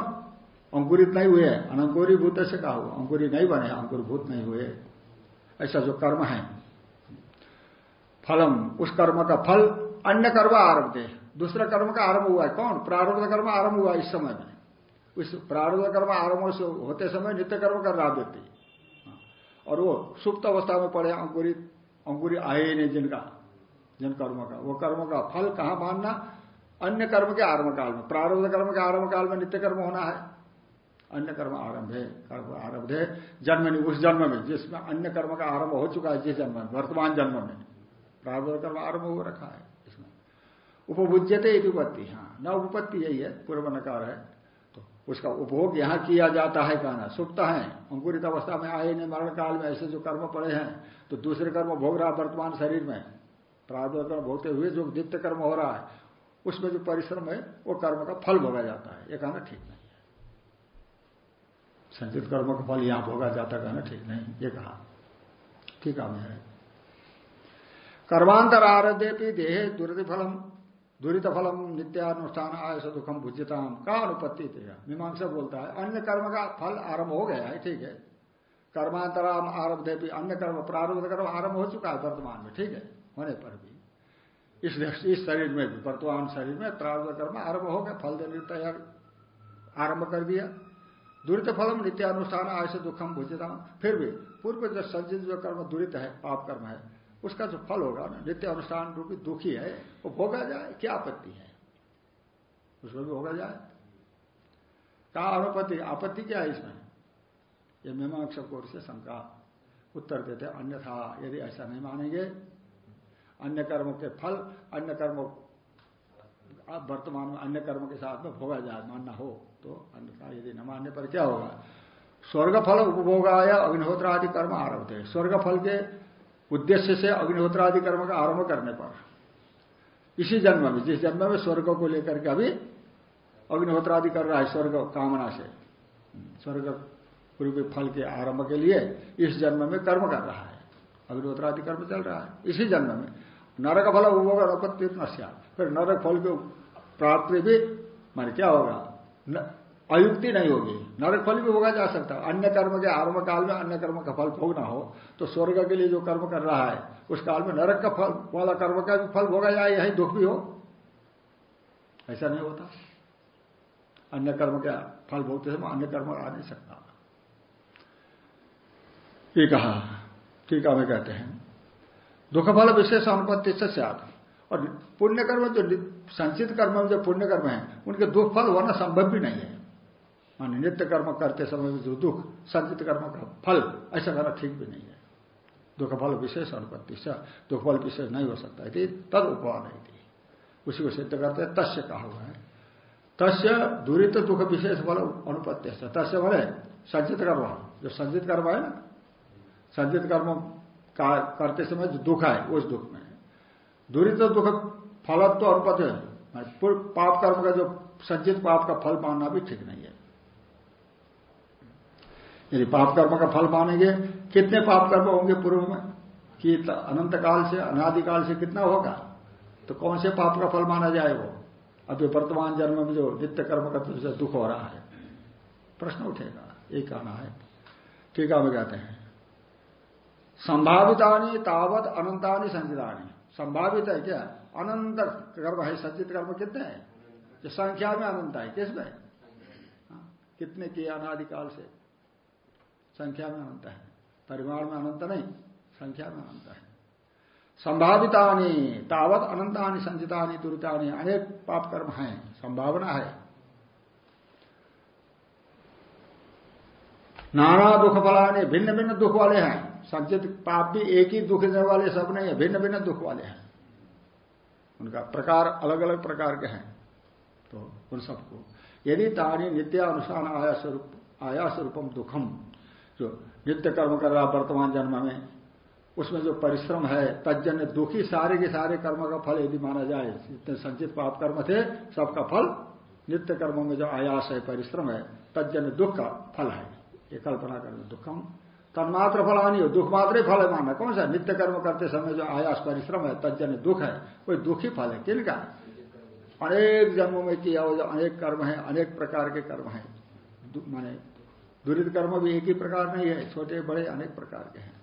अंकुरित नहीं हुए, अनंकुरी भूत से कहा हुआ अंकुरी नहीं बने अंकुरभूत नहीं हुए। ऐसा जो कर्म है, फलम, उस कर्म का फल अन्य कर्म आरंभ दे दूसरा कर्म का आरंभ हुआ है, कौन? प्रारब्ध कर्म आरंभ हुआ इस समय में। उस प्रारब्ध कर्म आरंभ होते समय नित्य कर्म कर रहा व्यक्ति। और वो सुप्त अवस्था में पड़े, अंकुरित अंकुरी आए ही नहीं जिनका, जिन कर्म का। वो कर्म का फल कहाँ मानना? अन्य कर्म के आरंभ काल में। प्रारब्ध कर्म के आरंभ काल में नित्य कर्म होना है। अन्य कर्म आरंभ है, कर्म आरंभ है, जन्म नहीं, उस जन्म में, जिसमें अन्य कर्म का आरंभ हो चुका है, जिस जन्म में, वर्तमान जन्म में प्रारब्ध कर्म आरंभ हो रखा है इसमें। उपभुज्यते उपपत्ति हाँ न उपपत्ति यही है, पूर्व नकार है। तो उसका उपभोग यहाँ किया जाता है, कहना, सुप्त है, अंकुरित अवस्था में आए नहीं, मरण काल में ऐसे जो कर्म पड़े हैं तो दूसरे कर्म भोग रहा वर्तमान शरीर में। प्रारब्ध कर्म भोगते हुए जो नित्य कर्म हो रहा है, उसमें जो परिश्रम है, वो कर्म का फल भोगा जाता है। ये कहना ठीक है। संचित कर्म का फल यहाँ भोगा जाता कहना ठीक नहीं ये कहा ठीक है कर्मांतर आराध्य देहे दुरित फलम दुरित फलम नित्यानुष्ठान आयस दुखम भुज्यता का अनुपत्ति मीमांसा बोलता है अन्य कर्म का फल आरंभ हो गया है ठीक है कर्मांतराम आरभ अन्य कर्म प्रारंभ कर्म आरंभ हो चुका है वर्तमान में ठीक है होने पर भी इस इस शरीर में भी वर्तमान शरीर में प्रारब्ध कर्म आरंभ हो गया फल देने तैयार आरंभ कर दिया दुरित फलम नित्यानुष्ठान आय से दुखम भुजता फिर भी पूर्व जो संचित जो कर्म दुरित है, पाप कर्म है, उसका जो फल होगा ना नित्य अनुष्ठान रूपी दुखी है, वो भोगा जाए, क्या आपत्ति है? उसको भी भोगा जाए। कहा अनुपत्ति आपत्ति क्या है इसमें? ये मीमांसा कोर से शंका उत्तर देते अन्यथा यदि ऐसा नहीं मानेंगे, अन्य कर्मों के फल, अन्य कर्म वर्तमान में अन्य कर्म के साथ में भोगा जाए, मानना हो। तो अन्यथा यदि न मानने पर क्या होगा स्वर्ग फल उपभोगा या अग्निहोत्र आदि कर्म आरंभ थे स्वर्ग फल के उद्देश्य से अग्निहोत्र आदि कर्म का आरंभ करने पर। इसी जन्म में, जिस जन्म में स्वर्ग को लेकर के अभी अग्निहोत्र आदि कर रहा है, स्वर्ग कामना से, स्वर्ग रूपी फल के आरंभ के लिए इस जन्म में कर्म कर रहा है। अग्निहोत्र आदि कर्म चल रहा है। इसी जन्म में नरक फल उपभोग अपत्य नश्या फिर नरक फल की प्राप्ति भी मान क्या होगा? अयुक्ति नहीं होगी। नरक फल भी होगा जा सकता अन्य कर्म के आरंभ काल में अन्य कर्म का फल भोगना हो तो स्वर्ग के लिए जो कर्म कर रहा है, उस काल में नरक का फल, वाला कर्म का भी फल भोगा जाए, यही दुख भी हो। ऐसा नहीं होता। अन्य कर्म का फल भोगते समय अन्य कर्म आ नहीं सकता। ये कहा टीका में कहते हैं। दुख फल विशेष अनुपत्ति से और पुण्य कर्म जो संचित कर्म में जो पुण्य कर्म है, उनके दुख फल होना संभव भी नहीं है। मान नित्य कर्म करते समय जो दुख, संचित कर्म का फल, ऐसा करना ठीक भी नहीं है। दुख फल विशेष अनुपत्ति से, दुख फल विशेष नहीं हो सकता है। तद उपवा नहीं थी उसी को सिद्ध करते हैं, तस्य कहा हुआ है। तस्य दूरित दुख विशेष फल अनुपत्ति तस्य बोले संचित कर्म जो संचित कर्म है ना, संचित कर्म करते समय जो दुख है उस दुख में दूरित दुख फलत्व अनुपत है। पाप कर्म का जो संचित पाप का फल मानना भी ठीक नहीं है। यदि पाप कर्म का फल मानेंगे कितने पाप कर्म होंगे पूर्व में? कि अनंत काल से अनादिकाल से कितना होगा? तो कौन से पाप का फल माना जाए वो? अभी वर्तमान जन्म में जो नित्य कर्म का तो दुख हो रहा है। प्रश्न उठेगा, ये कहना है। ठीक है कहते हैं। संभावितानी तावत अनंतानी संचितानी संभावित है क्या? अनंत कर्म है संचित कर्म कितने हैं? जो संख्या में अनंत है किसमें हाँ, कितने किए अनादिकाल से? संख्या में अनंत है। परिमाण में अनंत नहीं संख्या में अनंत है। संभावितानी तावत अनंतानी संचितानी दुरितानी अनेक पाप कर्म हैं संभावना है। नाना दुख फलाने भिन्न भिन्न दुख वाले हैं। संचित पाप भी एक ही दुख देने वाले सब नहीं है भिन्न भिन्न दुख वाले हैं। उनका प्रकार अलग अलग प्रकार के हैं। तो उन सबको, यदि तानी नित्य अनुसार आयास रूप आयास रूपम दुखम, जो नित्य कर्म कर रहा वर्तमान जन्म में, उसमें जो परिश्रम है तजन्य दुखी सारे के सारे कर्म का फल यदि माना जाए, जितने संचित पाप कर्म थे, सबका फल नित्य कर्मों में जो आयास है, परिश्रम है तजन्य दुख का फल है। ये कल्पना कर दुखम। तन्मात्र फलानी हो दुख मात्र ही फल है मानना। कौन सा नित्य कर्म करते समय जो आयास परिश्रम है तजन दुख है कोई दुखी फल है? किन का अनेक जन्मों में किया हुआ जो अनेक कर्म है अनेक प्रकार के कर्म है। माने दुरित कर्म भी एक ही प्रकार नहीं है छोटे बड़े अनेक प्रकार के हैं।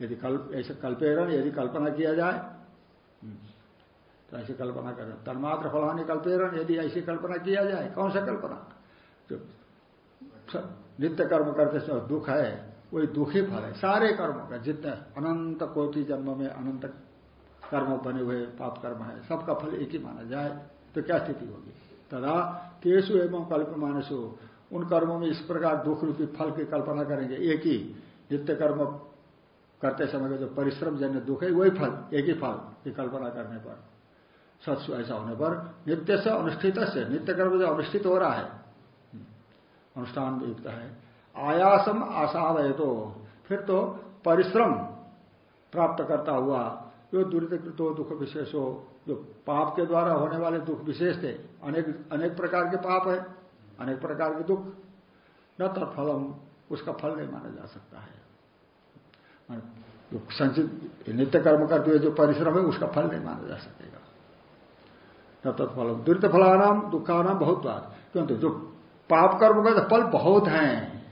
यदि कल्प ऐसे कल्पेरण यदि कल्पना किया जाए हम्म, तो ऐसी कल्पना करें तन्मात्र फलानी कल्पेरण यदि ऐसी कल्पना किया जाए कौन सा कल्पना? जो नित्य कर्म करते समय दुख है, वही दुखी फल है। सारे कर्मों का, जितने अनंत कोटि जन्म में अनंत कर्म बने हुए पाप कर्म है, सबका फल एक ही माना जाए तो क्या स्थिति होगी? तदा केशु एवं कल्प मानसु उन कर्मों में इस प्रकार दुख रूपी फल की कल्पना करेंगे। एक ही नित्य कर्म करते समय का जो परिश्रम जन्य दुख है, वही फल, एक ही फल की कल्पना करने पर, सत्सु ऐसा होने पर नित्य से अनुष्ठित से नित्य कर्म जो अनुष्ठित हो रहा है अनुष्ठान युक्त है। आयासम आसादय तो फिर तो परिश्रम प्राप्त करता हुआ, जो दुरितकृतो दुख विशेष हो, जो पाप के द्वारा होने वाले दुख विशेष थे, अनेक अनेक प्रकार के पाप है, अनेक प्रकार के दुख। न तत्फलम, उसका फल नहीं माना जा सकता है। जो संचित नित्य कर्म करते हुए जो परिश्रम है, उसका फल नहीं माना जा सकेगा। न तत्फलम। दुरित फलानाम दुखानाम बहुत बात क्योंकि जो पाप कर्म का तो फल बहुत हैं।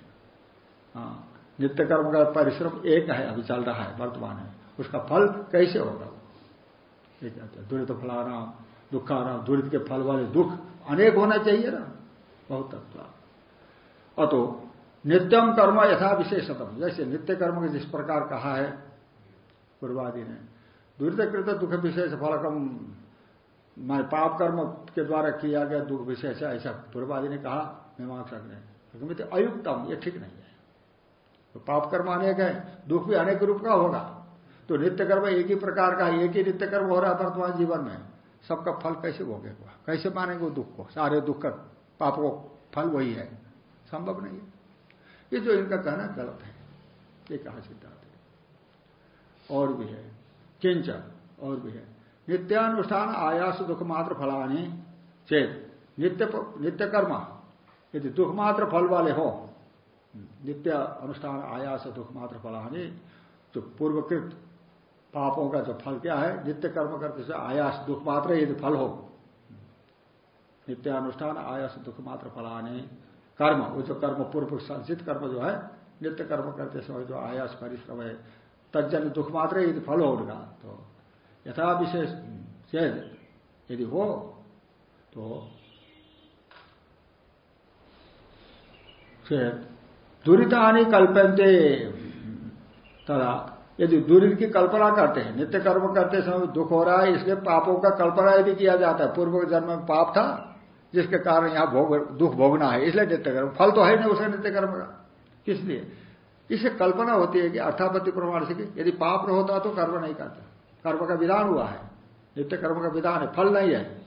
हाँ, नित्य कर्म का परिश्रम एक है अभी चल रहा है वर्तमान है। उसका फल कैसे होगा? ये कहते हैं? दुरित फलाराम दुरित के फल वाले दुख अनेक होना चाहिए ना। बहुत तत्व। अतो नित्यम कर्म यथा विशेषतम। जैसे नित्य कर्म के जिस प्रकार कहा है पूर्वादि ने दुरित कृत दुख विशेष फलकम मैं पाप कर्म के द्वारा किया गया दुख विशेष ऐसा पूर्वादि ने कहा। मीमांसक ने तो अयुक्तम, ये ठीक नहीं है। तो पाप कर्म अनेक है दुख भी अनेक रूप का होगा। तो नित्य कर्म एक ही प्रकार का, एक ही नित्य कर्म हो रहा है वर्तमान जीवन में। सबका फल कैसे भोगेगा कैसे मानेंगे दुख को? सारे दुख का, पाप को फल वही है। संभव नहीं है। ये जो इनका कहना गलत है, ये कहा सिद्धांत है। और भी है किंच और भी है। नित्यानुष्ठान आयास दुख मात्र फलानी, चेत। नित्य नित्य कर्म। यदि दुख मात्र फल वाले हो, नित्य अनुष्ठान आयास दुख मात्र फलानी जो पूर्वकृत पापों का जो फल क्या है, नित्य कर्म करते से आयास दुख मात्र यदि फल हो नित्यानुष्ठान आयास दुख मात्र फलाने कर्म, वो जो कर्म पूर्व संचित कर्म जो है, नित्य कर्म करते समय जो आयास परिश्रम है तजन दुख मात्र यदि फल हो उनका तो यथा विशेष यदि हो तो दुरितानी कल्पनते तदा। यदि दुरित की कल्पना करते हैं, नित्य कर्म करते समय दुख हो रहा है, इसलिए पापों का कल्पना यदि किया जाता है। पूर्व जन्म में पाप था, जिसके कारण यहाँ भोग, दुख भोगना है, इसलिए नित्य कर्म। फल तो है नहीं उसका नित्य कर्म का। इसलिए इसे कल्पना होती है कि अर्थापत्ति प्रमाण से यदि पाप न होता तो कर्म नहीं करता। कर्म का विधान हुआ है। नित्य कर्म का विधान है, फल नहीं है।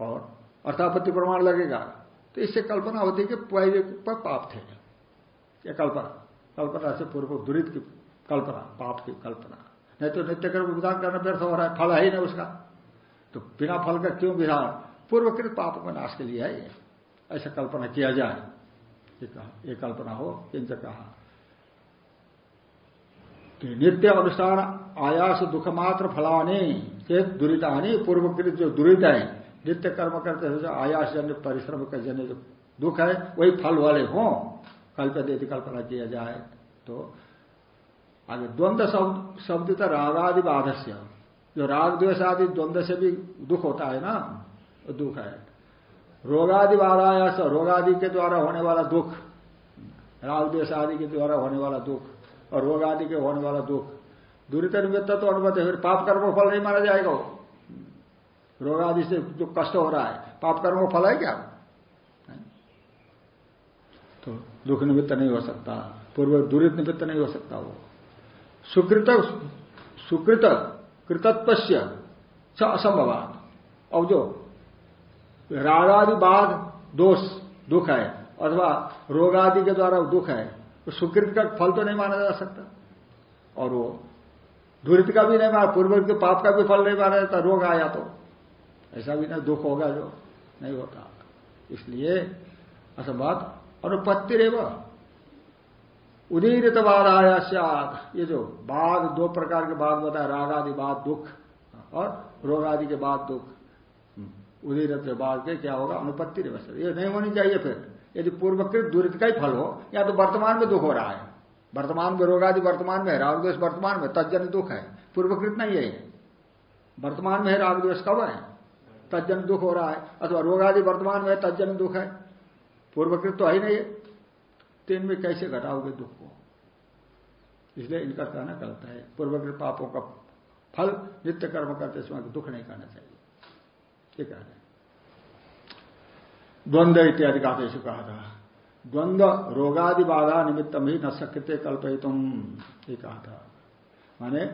और अर्थापत्ति प्रमाण लगेगा। तो इससे कल्पना होती है कि पहले पर पाप थे। ये कल्पना कल्पना से पूर्व दुरित की कल्पना, पाप की कल्पना। नहीं तो नित्य कर्म विधान करना व्यर्थ हो रहा है, फल है ही नहीं उसका। तो बिना फल का क्यों विधान? पूर्वकृत पाप का नाश के लिए है ये। ऐसा कल्पना किया जाए। ये कल्पना हो, किंच कहा। कि नित्य अनुष्ठान आयास दुख मात्र फलानी, चेत दुरितानी, पूर्वकृत जो दुरित है नित्य कर्म करते हैं, जो आयास जन्य, परिश्रम का जन्य जो दुख है, वही फल वाले हों। कल्पित यदि कल्पना किया जाए तो। आगे द्वंद्व शब्द रागादि बाधस्य। जो राग द्वेष आदि द्वंद्व से भी दुख होता है ना, दुख है। रोगादि बाधायास, रोगादि के द्वारा होने वाला दुख, राग द्वेष आदि के द्वारा होने वाला दुख और रोग आदि के होने वाला दुख। दुरित निमित्त तो अनुमति पाप कर्म फल नहीं माना जाएगा। वो रोग आदि से जो कष्ट हो रहा है, पाप कर्म का फल है क्या? तो दुख निमित्त नहीं हो सकता, पूर्व दुरित निमित्त नहीं हो सकता वो। सुकृत सुकृत कृतत्व से असंभवात। और जो रागादि बाद दोष दुख है, अथवा रोगादि के द्वारा दुख है तो सुकृत का फल तो नहीं माना जा सकता। और वो दुरित का भी नहीं माना, पूर्व के पाप का भी फल नहीं माना जाता, रोग आया तो। ऐसा भी नहीं दुख होगा जो, नहीं होता इसलिए असंभव अनुपत्ति रेव उदीरित बाद आया ये जो बाद दो प्रकार के बाद बताया राग आदि बाद दुख, और रोग आदि के बाद दुख। उदीरित बाद के क्या होगा? अनुपत्ति रेव ये नहीं होनी चाहिए फिर। यदि पूर्वकृत दुरित का ही फल हो, या तो वर्तमान में दुख हो रहा है। वर्तमान में रोग आदि वर्तमान में है राग द्वेष वर्तमान में तजन दुख है। पूर्वकृत नहीं है वर्तमान में है राग द्वेष कब है। तजन दुख हो रहा है, अथवा रोग आदि वर्तमान में तजन दुख है, पूर्वकृत तो है नहीं है तो इनमें कैसे घटाओगे दुख को? इसलिए इनका कहना गलत है। पूर्वकृत पापों का फल नित्य कर्म करते समय दुख नहीं करना चाहिए। ये रहे द्वंद्व इत्यादि का तो कहा था। द्वंद्व रोगादि बाधा निमित्तम ही न सकते कल्पयितुम, ये कहा था। माने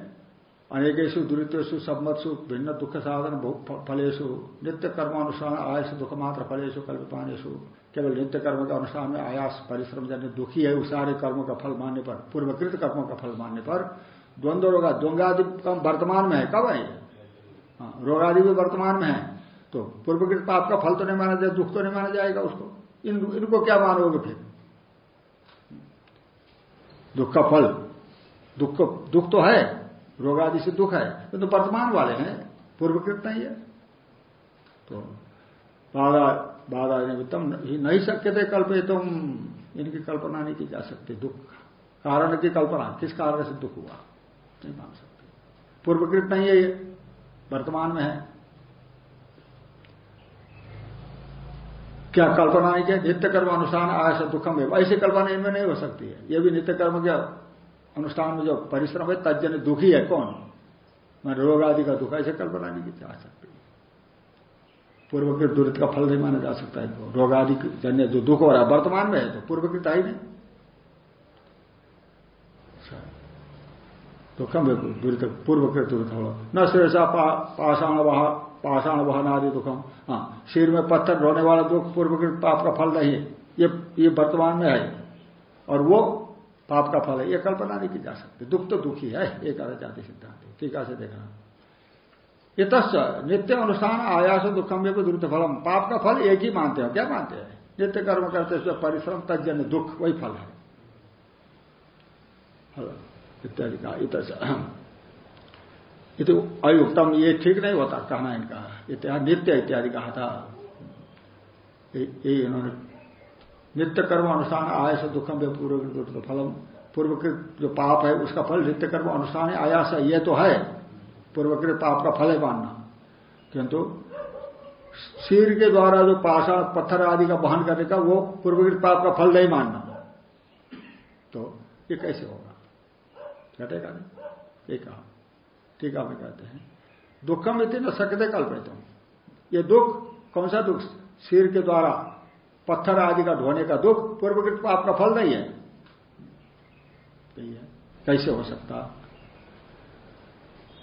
अनेकेशु दुरितेषु सम्मत्सु भिन्न दुख साधन फलेशु नित्य कर्मानुसार आयस दुख मात्र फलेशु कल्पपानेशु केवल नित्य कर्म के अनुसार में आयास परिश्रम जन्य दुखी है उस सारे कर्मों का फल मानने पर पूर्वकृत कर्मों का फल मानने पर द्वंद्व रोगा द्वंगादि कम वर्तमान में है कब है हाँ, रोगादि भी वर्तमान में है तो पूर्वकृत पाप का फल तो नहीं माना जाए दुख तो नहीं माना जाएगा उसको इन इनको क्या मानोगे फिर? दुख का फल दुख दुख तो है रोग आदि से दुख है। तो वर्तमान वाले हैं पूर्वकृत नहीं है तो बाधा बाधा निमित्तम नहीं सकते थे कल्पे तुम इनकी कल्पना नहीं की जा सकती, दुख। कारण की कल्पना, किस कारण से दुख हुआ? नहीं मान सकते। पूर्वकृत नहीं है ये, वर्तमान में है। क्या कल्पना नहीं क्या? नित्य कर्म अनुष्ठान, आया दुखम है ऐसी कल्पना इनमें नहीं हो सकती है। ये भी नित्य कर्म क्या? अनुष्ठान में जो परिश्रम है तजन दुखी है कौन? मैं रोग आदि का दुख ऐसे कल्पना नहीं की जा सकती। पूर्व के दुरित का फल नहीं माना जा सकता इनको रोग आदि जन्य जो दुख हो रहा है, वर्तमान में है तो पूर्व पूर्वकृत आई नहीं। अच्छा। दुखम दुरित पूर्वकृत दुरित हो न श्रेषा पाषाण वहा पाषाण वहन आदि दुखम। हाँ शरीर में पत्थर ढोने वाला दुख पूर्वकृत पाप का फल नहीं ये ये वर्तमान में है। और वो पाप का फल है। ये कल्पना नहीं की जा सकती। दुख तो दुखी है एक अलग जाति सिद्धांत टीका से देखना इत नित्य अनुष्ठान आयास दुखम में दुर्द फलम। पाप का फल एक ही मानते हो? क्या मानते हैं? नित्य कर्म करते हुए परिश्रम तजन दुख, वही फल है। इत्यादि का इत अयुक्तम, ये ठीक नहीं होता कहना इनका। नित्य इत्यादि कहा था। ये इन्होंने नित्य कर्म अनुष्ठान आयास दुखम वे पूर्व फलम। पूर्वकृत जो पाप है, उसका फल नित्य कर्म अनुष्ठान आयास है, ये तो है। पूर्वकृत पाप का फल है मानना। किंतु सिर के द्वारा जो पाषाण पत्थर आदि का वहन करने का, वो पूर्वकृत पाप का फल नहीं मानना। तो ये कैसे होगा? घटेगा नहीं। कहा। ठीक है कहते हैं। दुखम इतने न सकते कल्पित ये दुख कौन सा दुख? सिर के द्वारा पत्थर आदि का ढोने का दुख पूर्वकृत पाप का फल नहीं है। कैसे हो सकता?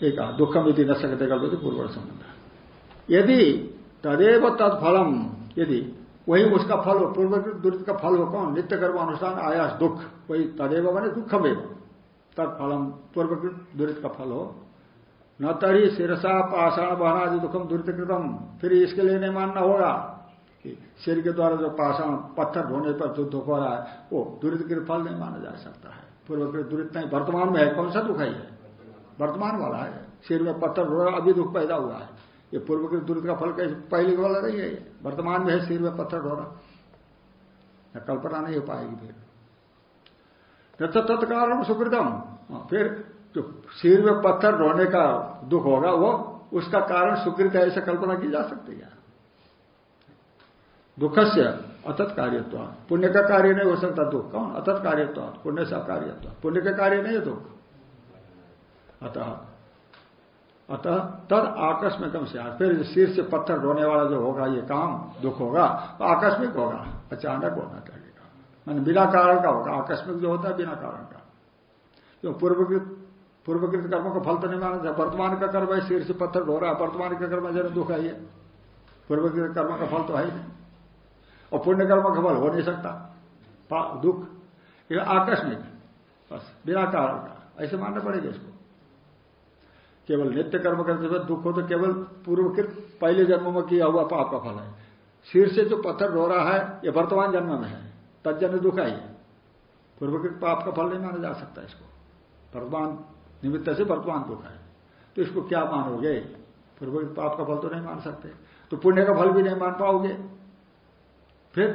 एक दुखम यदि न सकते कल्पित पूर्व संबंध। यदि तदेव तत्फलम, यदि वही उसका फल हो पूर्वकृत दुरित का फल हो कौन? नित्य कर्म अनुष्ठान, आयास, दुख, वही तदेव बने दुखम एवं। तत्फलम पूर्वकृत दुरित का फल हो। न तरी शिरसा, पाषाण बहना आदि दुखम दुरित कृतम फिर इसके लिए नहीं मानना होगा। कि सिर के द्वारा जो पाषाण पत्थर ढोने पर जो दुख हो रहा है वो दुरित के फल नहीं माना जा सकता है। पूर्वकृत दुरित नहीं वर्तमान में है कौन सा दुख है वर्तमान वाला है। सिर में पत्थर ढोना अभी दुख पैदा हुआ है। ये पूर्वकृत दुरित का फल कैसे पहले वाला नहीं है वर्तमान में है सिर में पत्थर ढो रहा कल्पना नहीं हो पाएगी फिर। तत्कारण सुकृतम। हाँ, फिर जो सिर में पत्थर ढोने का दुख होगा वो उसका कारण सुकृत है ऐसा कल्पना की जा सकती है। दुख से अतत कार्यत्व पुण्य का कार्य नहीं हो सकता दुख। कौन? अतत कार्यत्व पुण्य से अकार्यत्व पुण्य का कार्य नहीं है दुख। अतः अतः तद आकस्मिकम से फिर सिर से पत्थर ढोने वाला जो होगा, ये काम दुख होगा तो आकस्मिक होगा। अचानक होना चाहिए मैंने बिना कारण का होगा। आकस्मिक जो होता है, बिना कारण का। जो पूर्वकृत पूर्वकृत कर्मों का फल तो नहीं माना वर्तमान का कर्म है, सिर से पत्थर ढो रहा है, वर्तमान का कर्म जरा दुख है ये। पूर्वकृत कर्म का फल तो है ही नहीं। और पुण्य कर्म का फल हो नहीं सकता। दुख। ये आकस्मिक। बस बिना कारण का ऐसे मानना पड़ेगा इसको। केवल नित्य कर्म करते हुए दुख हो तो केवल पूर्वकृत पहले जन्म में किया हुआ पाप का फल है। सिर से जो पत्थर रो रहा है, ये वर्तमान जन्म में है। तजन दुख है पूर्वकृत पाप का फल नहीं माना जा सकता इसको। वर्तमान, निमित्त से वर्तमान दुख है। तो इसको क्या मानोगे? पूर्वकृत पाप का फल तो नहीं मान सकते। तो पुण्य का फल भी नहीं मान पाओगे। फिर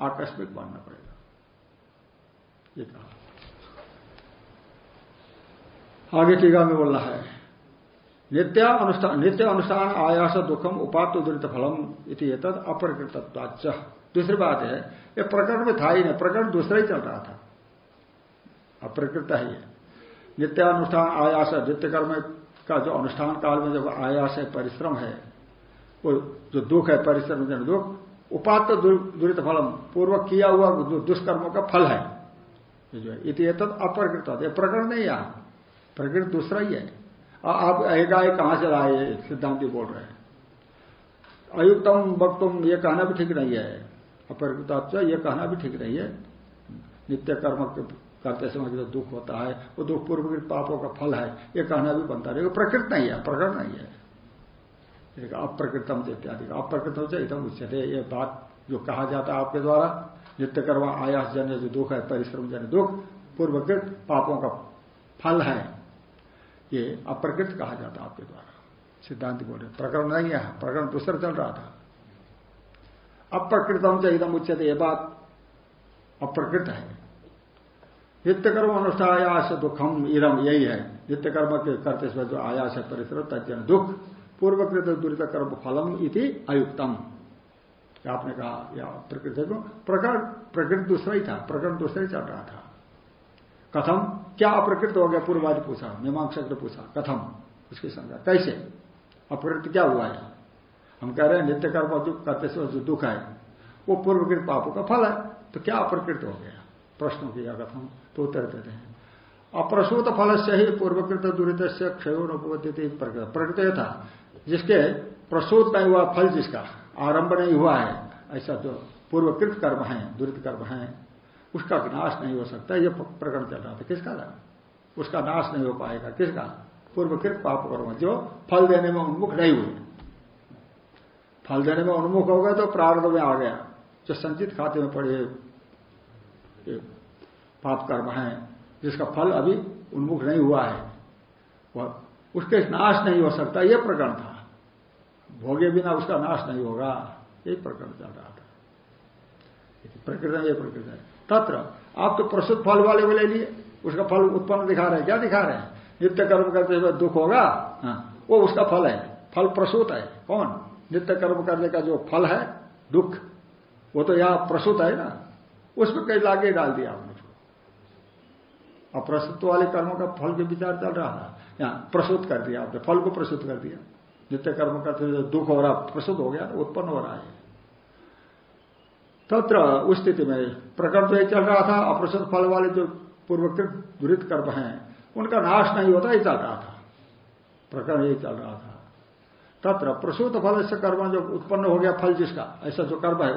आकस्मिक मानना पड़ेगा। ये कहा। आगे टीका में बोल रहा है, नित्य अनुष्ठान नित्य अनुष्ठान आयास दुखम उपात दुरित फलम इति अप्रकृत दूसरी बात है, ये प्रकरण में था ही नहीं प्रकरण दूसरा ही चल रहा था। अप्रकृत ही है। नित्यानुष्ठान आयास नित्य कर्म का जो अनुष्ठान काल में जब आयास है, परिश्रम है, वो जो दुख है, परिश्रम जन दुख उपात्त दुरित फलम। पूर्वक किया हुआ दुष्कर्मों का फल है। जो है, इति अप्रकृत प्रकरण नहीं यहाँ। प्रकृति दूसरा ही है। आप एकाएक कहाँ से लाए, सिद्धांति बोल रहे हैं? अयुक्तम, वक्तुम, ये कहना भी ठीक नहीं है। अपरकृत ये कहना भी ठीक नहीं है। नित्य कर्म करते समय जो दुख होता है, वो दुख पूर्वकृत पापों का फल है, ये कहना भी बनता है प्रकृत नहीं है, प्रकरण नहीं है। अप्रकृतम इत्यादि अप्रकृतम से एकदम उच्चते ये बात जो कहा जाता है आपके द्वारा, नित्य कर्म, आयास जन्य, जो दुख है, परिश्रम जन्य दुख, पूर्वकृत पापों का फल है। ये अप्रकृत कहा जाता है आपके द्वारा। सिद्धांत बोल रहे प्रकरण नहीं है, प्रकरण दूसरा चल रहा था। अप्रकृतम से एकदम उच्चते ये बात अप्रकृत है। नित्य कर्म अनुष्ठान आयास दुखम इदम यही है। नित्य कर्म के करते समय जो आयास है परिसर तजन दुख पूर्वकृत दुरित कर्म फलम इति अयुक्तम। आपने कहा, या प्रकृति को प्रकरण प्रकृति दूसरा ही था प्रकरण दूसरा ही चल रहा था। कथम? क्या अप्रकृत हो गया? पूर्वादि पूछा मीमांसक ने पूछा, कथम? उसकी संज्ञा, कैसे? अप्रकृत क्या हुआ है? हम कह रहे हैं, नित्य कर्म जो करते समय जो दुख है, वो पूर्वकृत पापों का फल है। तो क्या अप्रकृत हो गया? प्रश्न किया कथम तो उत्तर देते हैं। अप्रसूत फल से ही पूर्वकृत दुरित से क्षयोपत्ति प्रकृत था जिसके प्रसूत नहीं हुआ फल जिसका आरंभ नहीं हुआ है, ऐसा जो पूर्वकृत कर्म है, दुरित कर्म है, उसका नाश नहीं हो सकता, ये प्रकरण चल रहा था। किसका था उसका नाश नहीं हो पाएगा। किसका? पूर्वकृत पाप कर्म, जो फल देने में उन्मुख नहीं हुए। फल देने में उन्मुख हो गए तो प्रारंभ में आ गया। जो संचित खाते में पड़े पाप कर्म है, जिसका फल अभी उन्मुख नहीं हुआ है, वह उसके नाश नहीं हो सकता यह प्रकरण था। भोगे बिना उसका नाश नहीं होगा। यही प्रकरण चल रहा था प्रकृति यह प्रकृति है। तत्र आप तो प्रसुत फल वाले को ले लिए। उसका फल उत्पन्न दिखा रहे हैं। क्या दिखा रहे हैं? नित्य कर्म करते हुए दुख होगा? हाँ, वो उसका फल है। फल प्रसूत है। कौन? नित्य कर्म करने का जो फल है दुख वो तो यहाँ प्रसूत है ना। उसमें कई लागे डाल दिया आपने अप्रसुत वाले कर्मों का फल के विचार चल रहा था यहाँ प्रसूत कर दिया आपने। फल को प्रसूत कर दिया। नित्य कर्म करते हुए दुख हो रहा प्रसूत हो गया उत्पन्न हो रहा है। तत्र उस स्थिति में प्रकरण तो ये चल रहा था अप्रसुत फल वाले जो पूर्वकृत दुरित कर्म हैं उनका नाश नहीं होता ही चल रहा था। प्रकरण यही चल रहा था। तत्र प्रसूत फल से कर्म जो उत्पन्न हो गया फल जिसका ऐसा जो कर्म है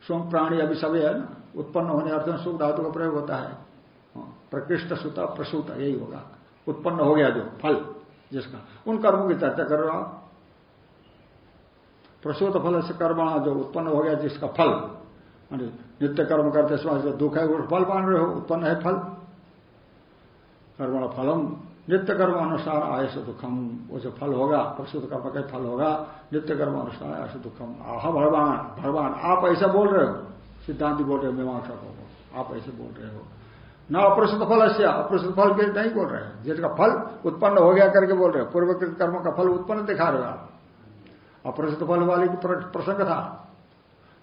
सोम प्राणी अभी सभी है ना उत्पन्न होने अर्थ में सुख धातु का प्रयोग होता है। हाँ, प्रकृष्ट सुता प्रसूत यही होगा। उत्पन्न हो गया जो फल। जिसका। उन कर्मों की चर्चा कर रहा प्रसूत फल से कर्म जो उत्पन्न हो गया, जिसका फल। नित्य कर्म करते समय जो दुख है, वो फल मान रहे हो, उत्पन्न है फल। कर्म फलम, नित्य कर्म अनुसार आयस दुखम, वो जो फल होगा, प्रसूत कर्म का फल होगा, नित्य कर्म अनुसार आयस दुखम। आह, भगवान भगवान, आप ऐसा बोल रहे हो। सिद्धांति बोल रहे हो, मीमांसा को आप ऐसे बोल रहे हो। न अप्रसुत फल से अप्रसुत फल के नहीं बोल रहे जिसका फल उत्पन्न हो गया करके बोल रहे पूर्वकृत कर्म का फल उत्पन्न दिखा रहे आप। अप्रसिद्ध फल वाले की प्रसंग था।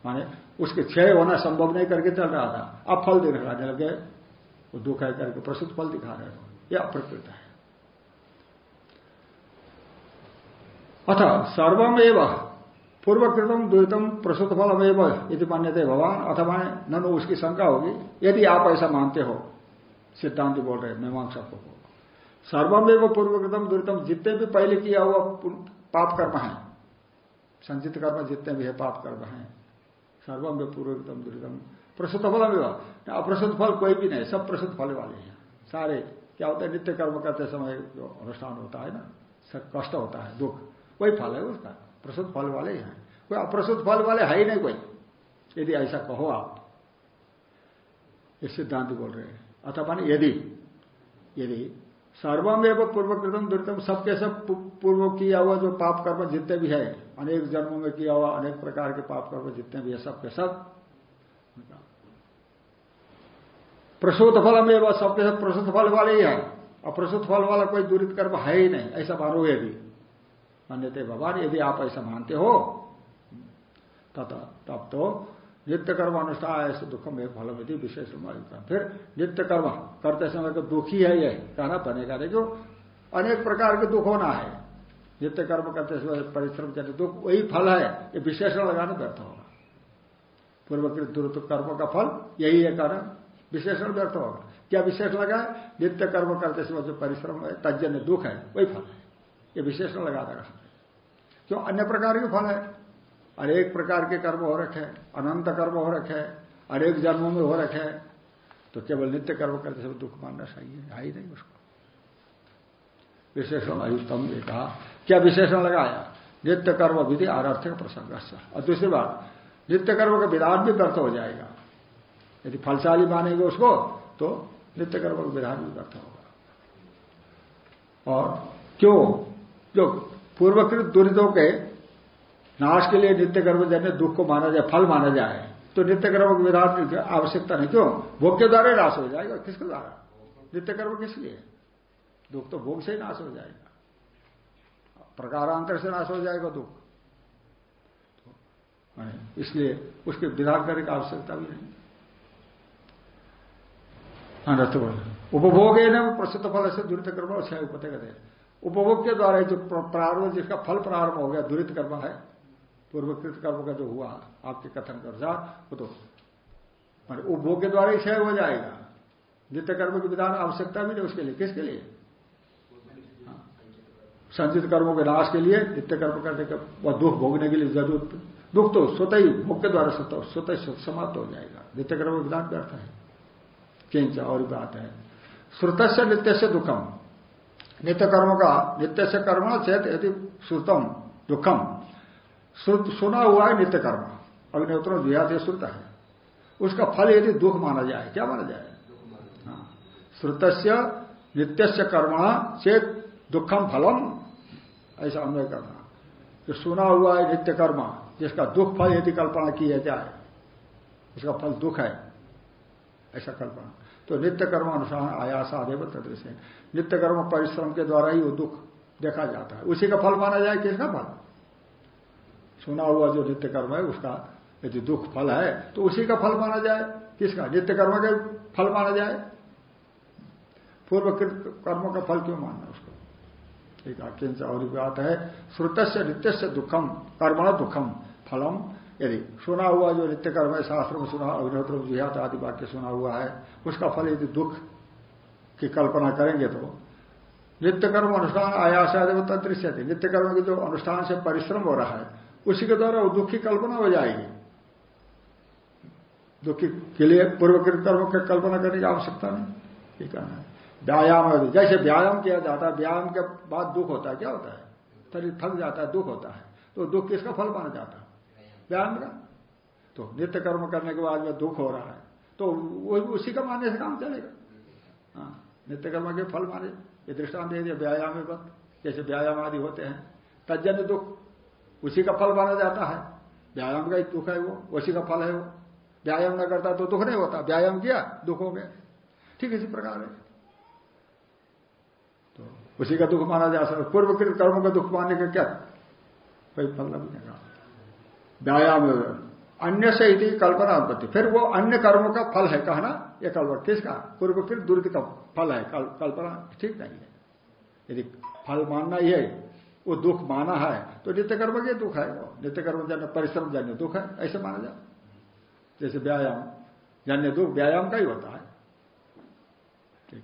माने उसके क्षय होना संभव नहीं करके चल रहा था। अब फल दिखाने लगे वो दुख है करके प्रसिद्ध फल दिखा रहे हो। यह अप्रकृत है। अथ सर्वम एवं पूर्वकृतम द्वितम प्रसुत फलम एवं यदि मान्यते भगवान अथवा ननु उसकी शंका होगी। यदि आप ऐसा मानते हो सिद्धांत बोल रहे मीमांसा को सर्वम एवं पूर्वकृतम दुरितम, जितने भी पहले किया हुआ पाप कर्म है संचित कर्म जितने भी है, पाप कर्म है सर्वम में पूर्वकृतम दुरितम, प्रसुत फलम एवं। अप्रसुत फल कोई भी नहीं, सब प्रसुत फल वाले हैं। सारे, क्या होता है, नित्य कर्म करते समय जो अनुष्ठान होता है ना कष्ट होता है, दुख कोई फल है उसका। प्रसुत फल वाले ही हैं। कोई अप्रसुत फल वाले है ही नहीं कोई। यदि ऐसा कहो आप, ये सिद्धांत बोल रहे हैं। अथवा यदि यदि। सर्वम सर्वमेव पूर्वकृतम दुर्तम सबके सब पूर्व किया हुआ जो पाप कर्म जितने भी है, अनेक जन्मों में किया हुआ, अनेक प्रकार के पाप कर्म जितने भी है, सबके सब। प्रसूत फल में वह सबके सब प्रसूत फल वाले ही है। और प्रसूत फल वाला कोई दूरित कर्म है ही नहीं, ऐसा मानो यदि मान्यते भगवान यदि आप ऐसा मानते हो। तब तो नित्य कर्म अनुष्ठान ऐसे दुख में फल में विशेष फिर नित्य कर्म करते समय तो दुखी है ये, कहना बनेगा। नहीं जो अनेक प्रकार के दुख होना है। नित्य कर्म करते समय परिश्रम करते दुख, वही फल है। ये विशेषण लगाना व्यर्थ होगा। पूर्वकृत दुरुत कर्म का फल, यही है कारण। विशेषण व्यर्थ होगा। क्या विशेष लगा? है नित्य कर्म करते समय जो परिश्रम है तजन्य दुख है, वही फल है। ये विशेषण लगा देगा क्यों? अन्य प्रकार के फल है। अनेक प्रकार के कर्म हो रखे अनंत कर्म हो रखे अनेक जन्मों में हो रखे तो केवल नित्य कर्म करते समय दुख मानना चाहिए, है ही नहीं उसको। विशेषण अयुतम ये कहा, क्या विशेषण लगाया? नित्य कर्म विधि आरार्थक प्रसंग और दूसरी बात, नित्य कर्म का विधान भी व्यर्थ हो जाएगा। यदि फलशाली मानेंगे उसको तो नित्य कर्म का विधान भी व्यर्थ होगा। और क्यों? जो पूर्वकृत दुरितों के नाश के लिए नित्य कर्म जन्य, दुख को माना जाए, फल माना जाए तो नित्य कर्म के विधान की आवश्यकता नहीं। क्यों? भोग के द्वारा ही नाश हो जाएगा। किसके द्वारा? नित्य कर्म किस लिए? दुख तो भोग से ही नाश हो जाएगा। प्रकारांतर से नाश हो जाएगा दुख। तो इसलिए उसके विधान करने की आवश्यकता भी नहीं। उपभोग है ना प्रसिद्ध फल से दुरित कर्म और क्षय उपते उपभोग के द्वारा जो प्रारंभ, जिसका फल प्रारंभ हो गया, दुरित कर्म है पूर्वकृत कर्म का जो हुआ, आपके कथन के अनुसार, वो तो उपभोग के द्वारा ही क्षय हो जाएगा। नित्य कर्म की विधान आवश्यकता भी नहीं, उसके लिए। किसके लिए? हाँ। संचित कर्मों के नाश के लिए नित्य कर्म करने का वह दुख भोगने के लिए ज़रूरत। दुख तो स्वतः ही भोग के द्वारा स्वतः समाप्त हो जाएगा। नित्य कर्म विधान व्यर्थ है। किंच और बात है। श्रुत से नित्य से दुखम। नित्य कर्म का नित्य से कर्म चेत यदि श्रुतम दुखम। सुना हुआ है नित्य कर्म अग्निहोत्र द्वियाद श्रुत है। उसका फल यदि दुख माना जाए, क्या माना जाए? हाँ। श्रुत नित्य से कर्म चेत दुखम फलम, ऐसा अन्वय करना। जो सुना हुआ है नित्य कर्म जिसका दुख फल यदि कल्पना किया जाए, उसका फल दुख है, ऐसा कल्पना। तो नित्य कर्म अनुसार आयास आदेव तदृश नित्य कर्म परिश्रम के द्वारा ही वो दुख देखा जाता है। उसी का फल माना जाए, किसका फल? सुना हुआ जो नित्य कर्म है, उसका यदि दुख फल है तो उसी का फल माना जाए। किसका? नित्य कर्म का फल माना जाए। पूर्वकृत कर्म का फल क्यों मानना उसको? एक किंच और बात है श्रुत से नित्य से दुखम कर्म दुखम फलम। यदि सुना हुआ जो नित्य कर्म है, शास्त्र में सुना, अग्निहोत्र जिहात आदि वाक्य सुना हुआ है, उसका फल यदि दुख की कल्पना करेंगे तो नित्य कर्म अनुष्ठान आयास आदि तदृश्य थे नित्य कर्म के जो अनुष्ठान से परिश्रम हो रहा है उसी के द्वारा वो दुख की कल्पना हो जाएगी। दुख के लिए पूर्वकृत कर्म की कल्पना करने की आवश्यकता नहीं। ये कहना है। व्यायाम जैसे व्यायाम किया जाता है, व्यायाम के बाद दुख होता है, क्या होता है? शरीर थक जाता है, दुख होता है। तो दुख किसका फल माना जाता है? व्यायाम का। तो नित्य कर्म करने के बाद में दुख हो रहा है तो वो उसी का मानने से काम चलेगा। हाँ नित्य कर्म के फल माने। ये दृष्टांत दे दिया, व्यायाम जैसे व्यायाम आदि होते हैं तजन्य दुख उसी का फल माना जाता है। व्यायाम का ही दुख है वो उसी का फल है वो। व्यायाम न करता तो दुख नहीं होता। व्यायाम किया दुख हो गया। ठीक इसी प्रकार है। तो उसी का दुख माना जा सकता पूर्वकृत कर्मों का दुख मानने का क्या? कोई फल नहीं कहा? व्यायाम अन्य से यदि कल्पना उत्पत्ति। फिर वो अन्य कर्मों का फल है कहना यह कल्पना किसका? पूर्व फिर दुर्ग का फल है कल, कल्पना। ठीक नहीं है। यदि फल मानना ही है वो दुख माना है तो नित्य कर्म के दुख है वो। नित्य कर्म जन्य परिश्रम जन्य दुख है ऐसे माना जाए जैसे व्यायाम जन्य दुख व्यायाम का ही होता है। ठीक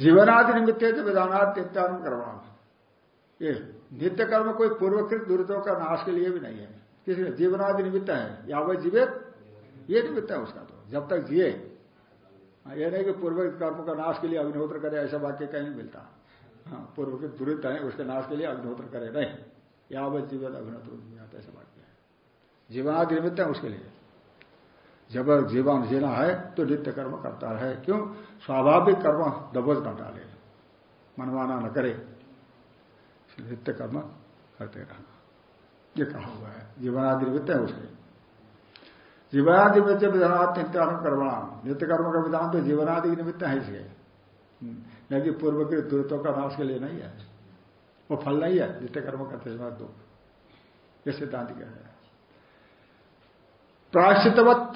जीवनादि निमित्त है विधानार्थ नित्यान कर्म ये नित्य कर्म कोई पूर्वकृत दुरितों का नाश के लिए भी नहीं है। किसी जीवनादि निमित्त है या वह जीवित ये निमित्त है उसका तो। जब तक जिए हाँ, ये नहीं कि पूर्व कर्म का नाश के लिए अग्निहोत्र करे ऐसा वाक्य कहीं मिलता। हाँ पूर्व के दुरित है, उसके नाश के लिए अग्निहोत्र करे, नहीं। यावत जीवन अग्निहोत्र जाता ऐसा वाक्य है। जीवनादि निमित्त है उसके लिए। जब जीवन जीना है तो नित्य कर्म करता है क्यों? स्वाभाविक कर्म दबोच न डाले। मनमाना न करे। नित्य कर्म करते रहना। ये कहा हुआ है। जीवनादि निमित्त है उसके। जीवनादि निमित्त विधानात् नित्यान कर्मणाम नित्य कर्म का विधान तो जीवनादि निमित्त है इसके। हम्म। न कि पूर्व के दुरितों का नाश के लिए नहीं है। वो फल नहीं है नित्य कर्म करते समय दुख ये सिद्धांत क्या है। प्राश्चितवत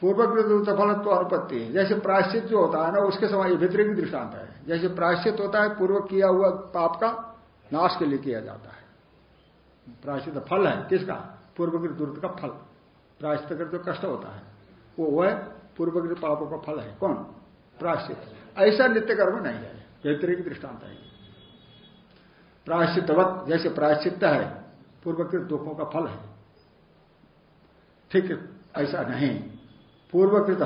पूर्वकृत फल तो अनुपत्ति। जैसे प्राश्चित जो होता है ना, उसके समय वितरिक दृष्टांत है। जैसे प्राश्चित होता है, पूर्व किया हुआ पाप का नाश के लिए किया जाता है। प्राश्चित फल है, किसका? पूर्वकृत दुर्त का फल। प्राश्चित कर जो कष्ट होता है, वो वह पूर्वकृत पापों का फल है। कौन? प्राश्चित ऐसा नित्य कर्म नहीं है। व्यतिरिक दृष्टांत है। प्राश्चितवत जैसे प्रायश्चित है, पूर्वकृत दुखों का फल है। ठीक ऐसा नहीं। पूर्वकृत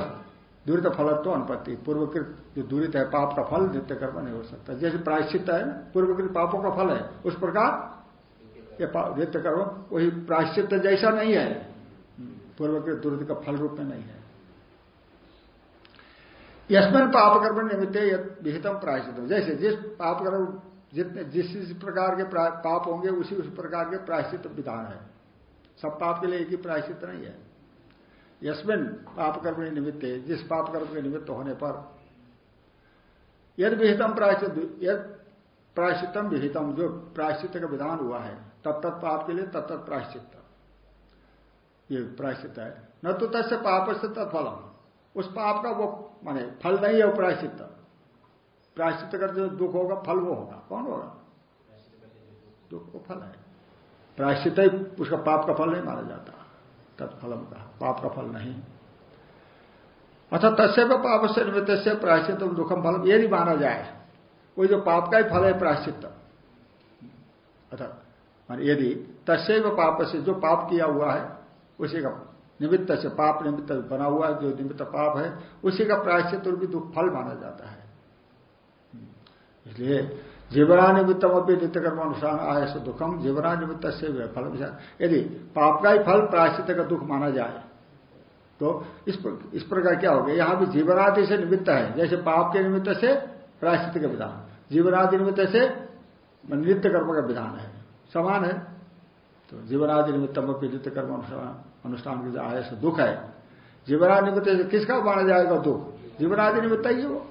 दुरित फलत्व अनुपत्ति। पूर्वकृत जो दुरित है, पाप का फल नित्य कर्म नहीं हो सकता। जैसे प्रायश्चित है, पूर्वकृत पापों का फल है, उस प्रकार ये नित्य कर्म वही प्रायश्चित जैसा नहीं है। पूर्वकृत दुरित का फल रूप में नहीं है। यशमन पापकर्म निमित्त विहितम प्रायश्चित जैसे जिस पापकर्म जितने जिस जिस प्रकार के पाप होंगे, उसी उस प्रकार के प्रायश्चित विधान है। सब पाप के लिए एक ही प्रायश्चित नहीं है। यशमिन पापकर्म निमित्त, जिस पापकर्म के निमित्त होने पर यद विहितम प्रायश्चित यद प्रायश्चितम विहितम जो प्रायश्चित का विधान हुआ है तत्त पाप के लिए तत्त प्रायश्चित ये प्रायश्चित है। न तो तस्य पाप से तत्फलम। उस पाप का वो, माने फल नहीं है वो प्रायश्चित। प्रायश्चित कर जो दुख होगा, फल वो होगा। कौन होगा? दुख को फल है। प्रायश्चित ही उसका पाप का फल नहीं माना जाता। तत्फलम का पाप का फल नहीं। अथा तस्य पाप से निमित्त से प्रायश्चित दुखम फल ये नहीं माना जाए। वो जो पाप का ही फल है प्रायश्चित। अथा यदि तस्य पाप से जो पाप किया हुआ है, उसी का निमित्त से पाप निमित्त बना हुआ है जो निमित्त पाप है उसी का प्रायश्चित भी दुख फल माना जाता है। इसलिए जीवना निमित्तम अपनी नित्य कर्म अनुसार आय से दुखम जीवना निमित्त से फल यदि पाप का ही फल प्रायश्चित का दुख माना जाए तो इस, इस प्रकार क्या हो गया यहाँ भी जीवनादि से निमित्त है जैसे पाप के निमित्त से प्रायश्चित का विधान। जीवनादि निमित्त से नित्य कर्म का विधान है। समान है। तो जीवनादि निमित्तम अपनी नित्य कर्म अनुसार अनुष्ठान के जो आय से दुख है। जीवना निमित्त किसका माना जाएगा दुख? जीवनादि निमित्त ही वो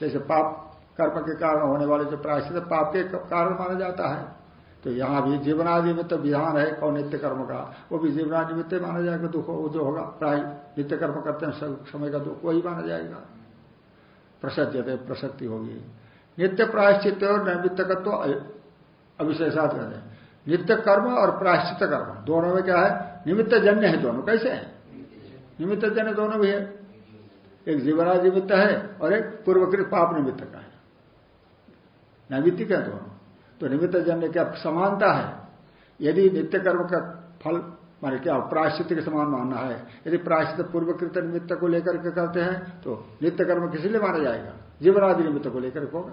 जैसे पाप, कर्म के कारण होने वाले जो प्रायश्चित पाप के कारण माना जाता है। तो यहाँ भी जीवनादि निमित्त विधान है कौन नित्य कर्म का। वो भी जीवनादि निमित्त माना जाएगा दुख, वो जो होगा, प्राय नित्य कर्म करते हैं समय का दुख, वही माना जाएगा। प्रसज्जते, प्रसक्ति होगी। नित्य प्रायश्चित और नैमित्त तो अविशेषात कहते हैं। नित्य कर्म और प्रायश्चित कर्म, दोनों में क्या है? निमित्त जन्य है दोनों। कैसे? है निमित्त जन्य दोनों भी है। एक जीवना निमित्त है और एक पूर्वकृत पाप निमित्त का है। नैमित्तिक है दोनों। तो निमित्त जन्य क्या समानता है? यदि नित्य कर्म का फल, माने क्या प्रायश्चित के समान मानना है, यदि प्रायश्चित पूर्वकृत निमित्त को लेकर के करते हैं तो नित्य कर्म किसी लिए माना जाएगा? जीवनादि निमित्त को लेकर होगा।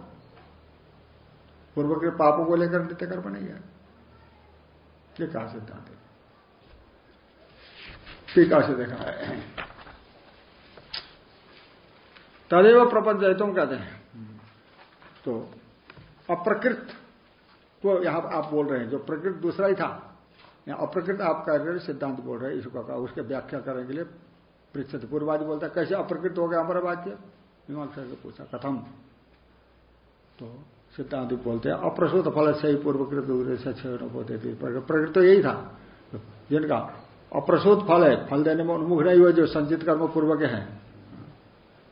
पूर्वकृत पापों को लेकर नित्य कर्म नहीं है। ये कहा सिद्धांत है। टीका से देखा। है तदेव प्रपंच तुम कहते हैं। तो अप्रकृत तो यहाँ आप बोल रहे हैं, जो प्रकृत दूसरा ही था। अप्रकृत आप कह रहे सिद्धांत बोल रहे इसको का उसके व्याख्या करने के लिए पृछत पूर्वादि बोलता है। कैसे अप्रकृत हो गया हमारा वाक्य? मीमांसा से पूछा, कथम। तो सिद्धांत बोलते हैं, अप्रसूत फल से ही पूर्वकृत से प्रकृत तो यही था। जिनका अप्रसूत फल है। फल देने में उन्मुख नहीं हुए जो संचित कर्म पूर्वक है।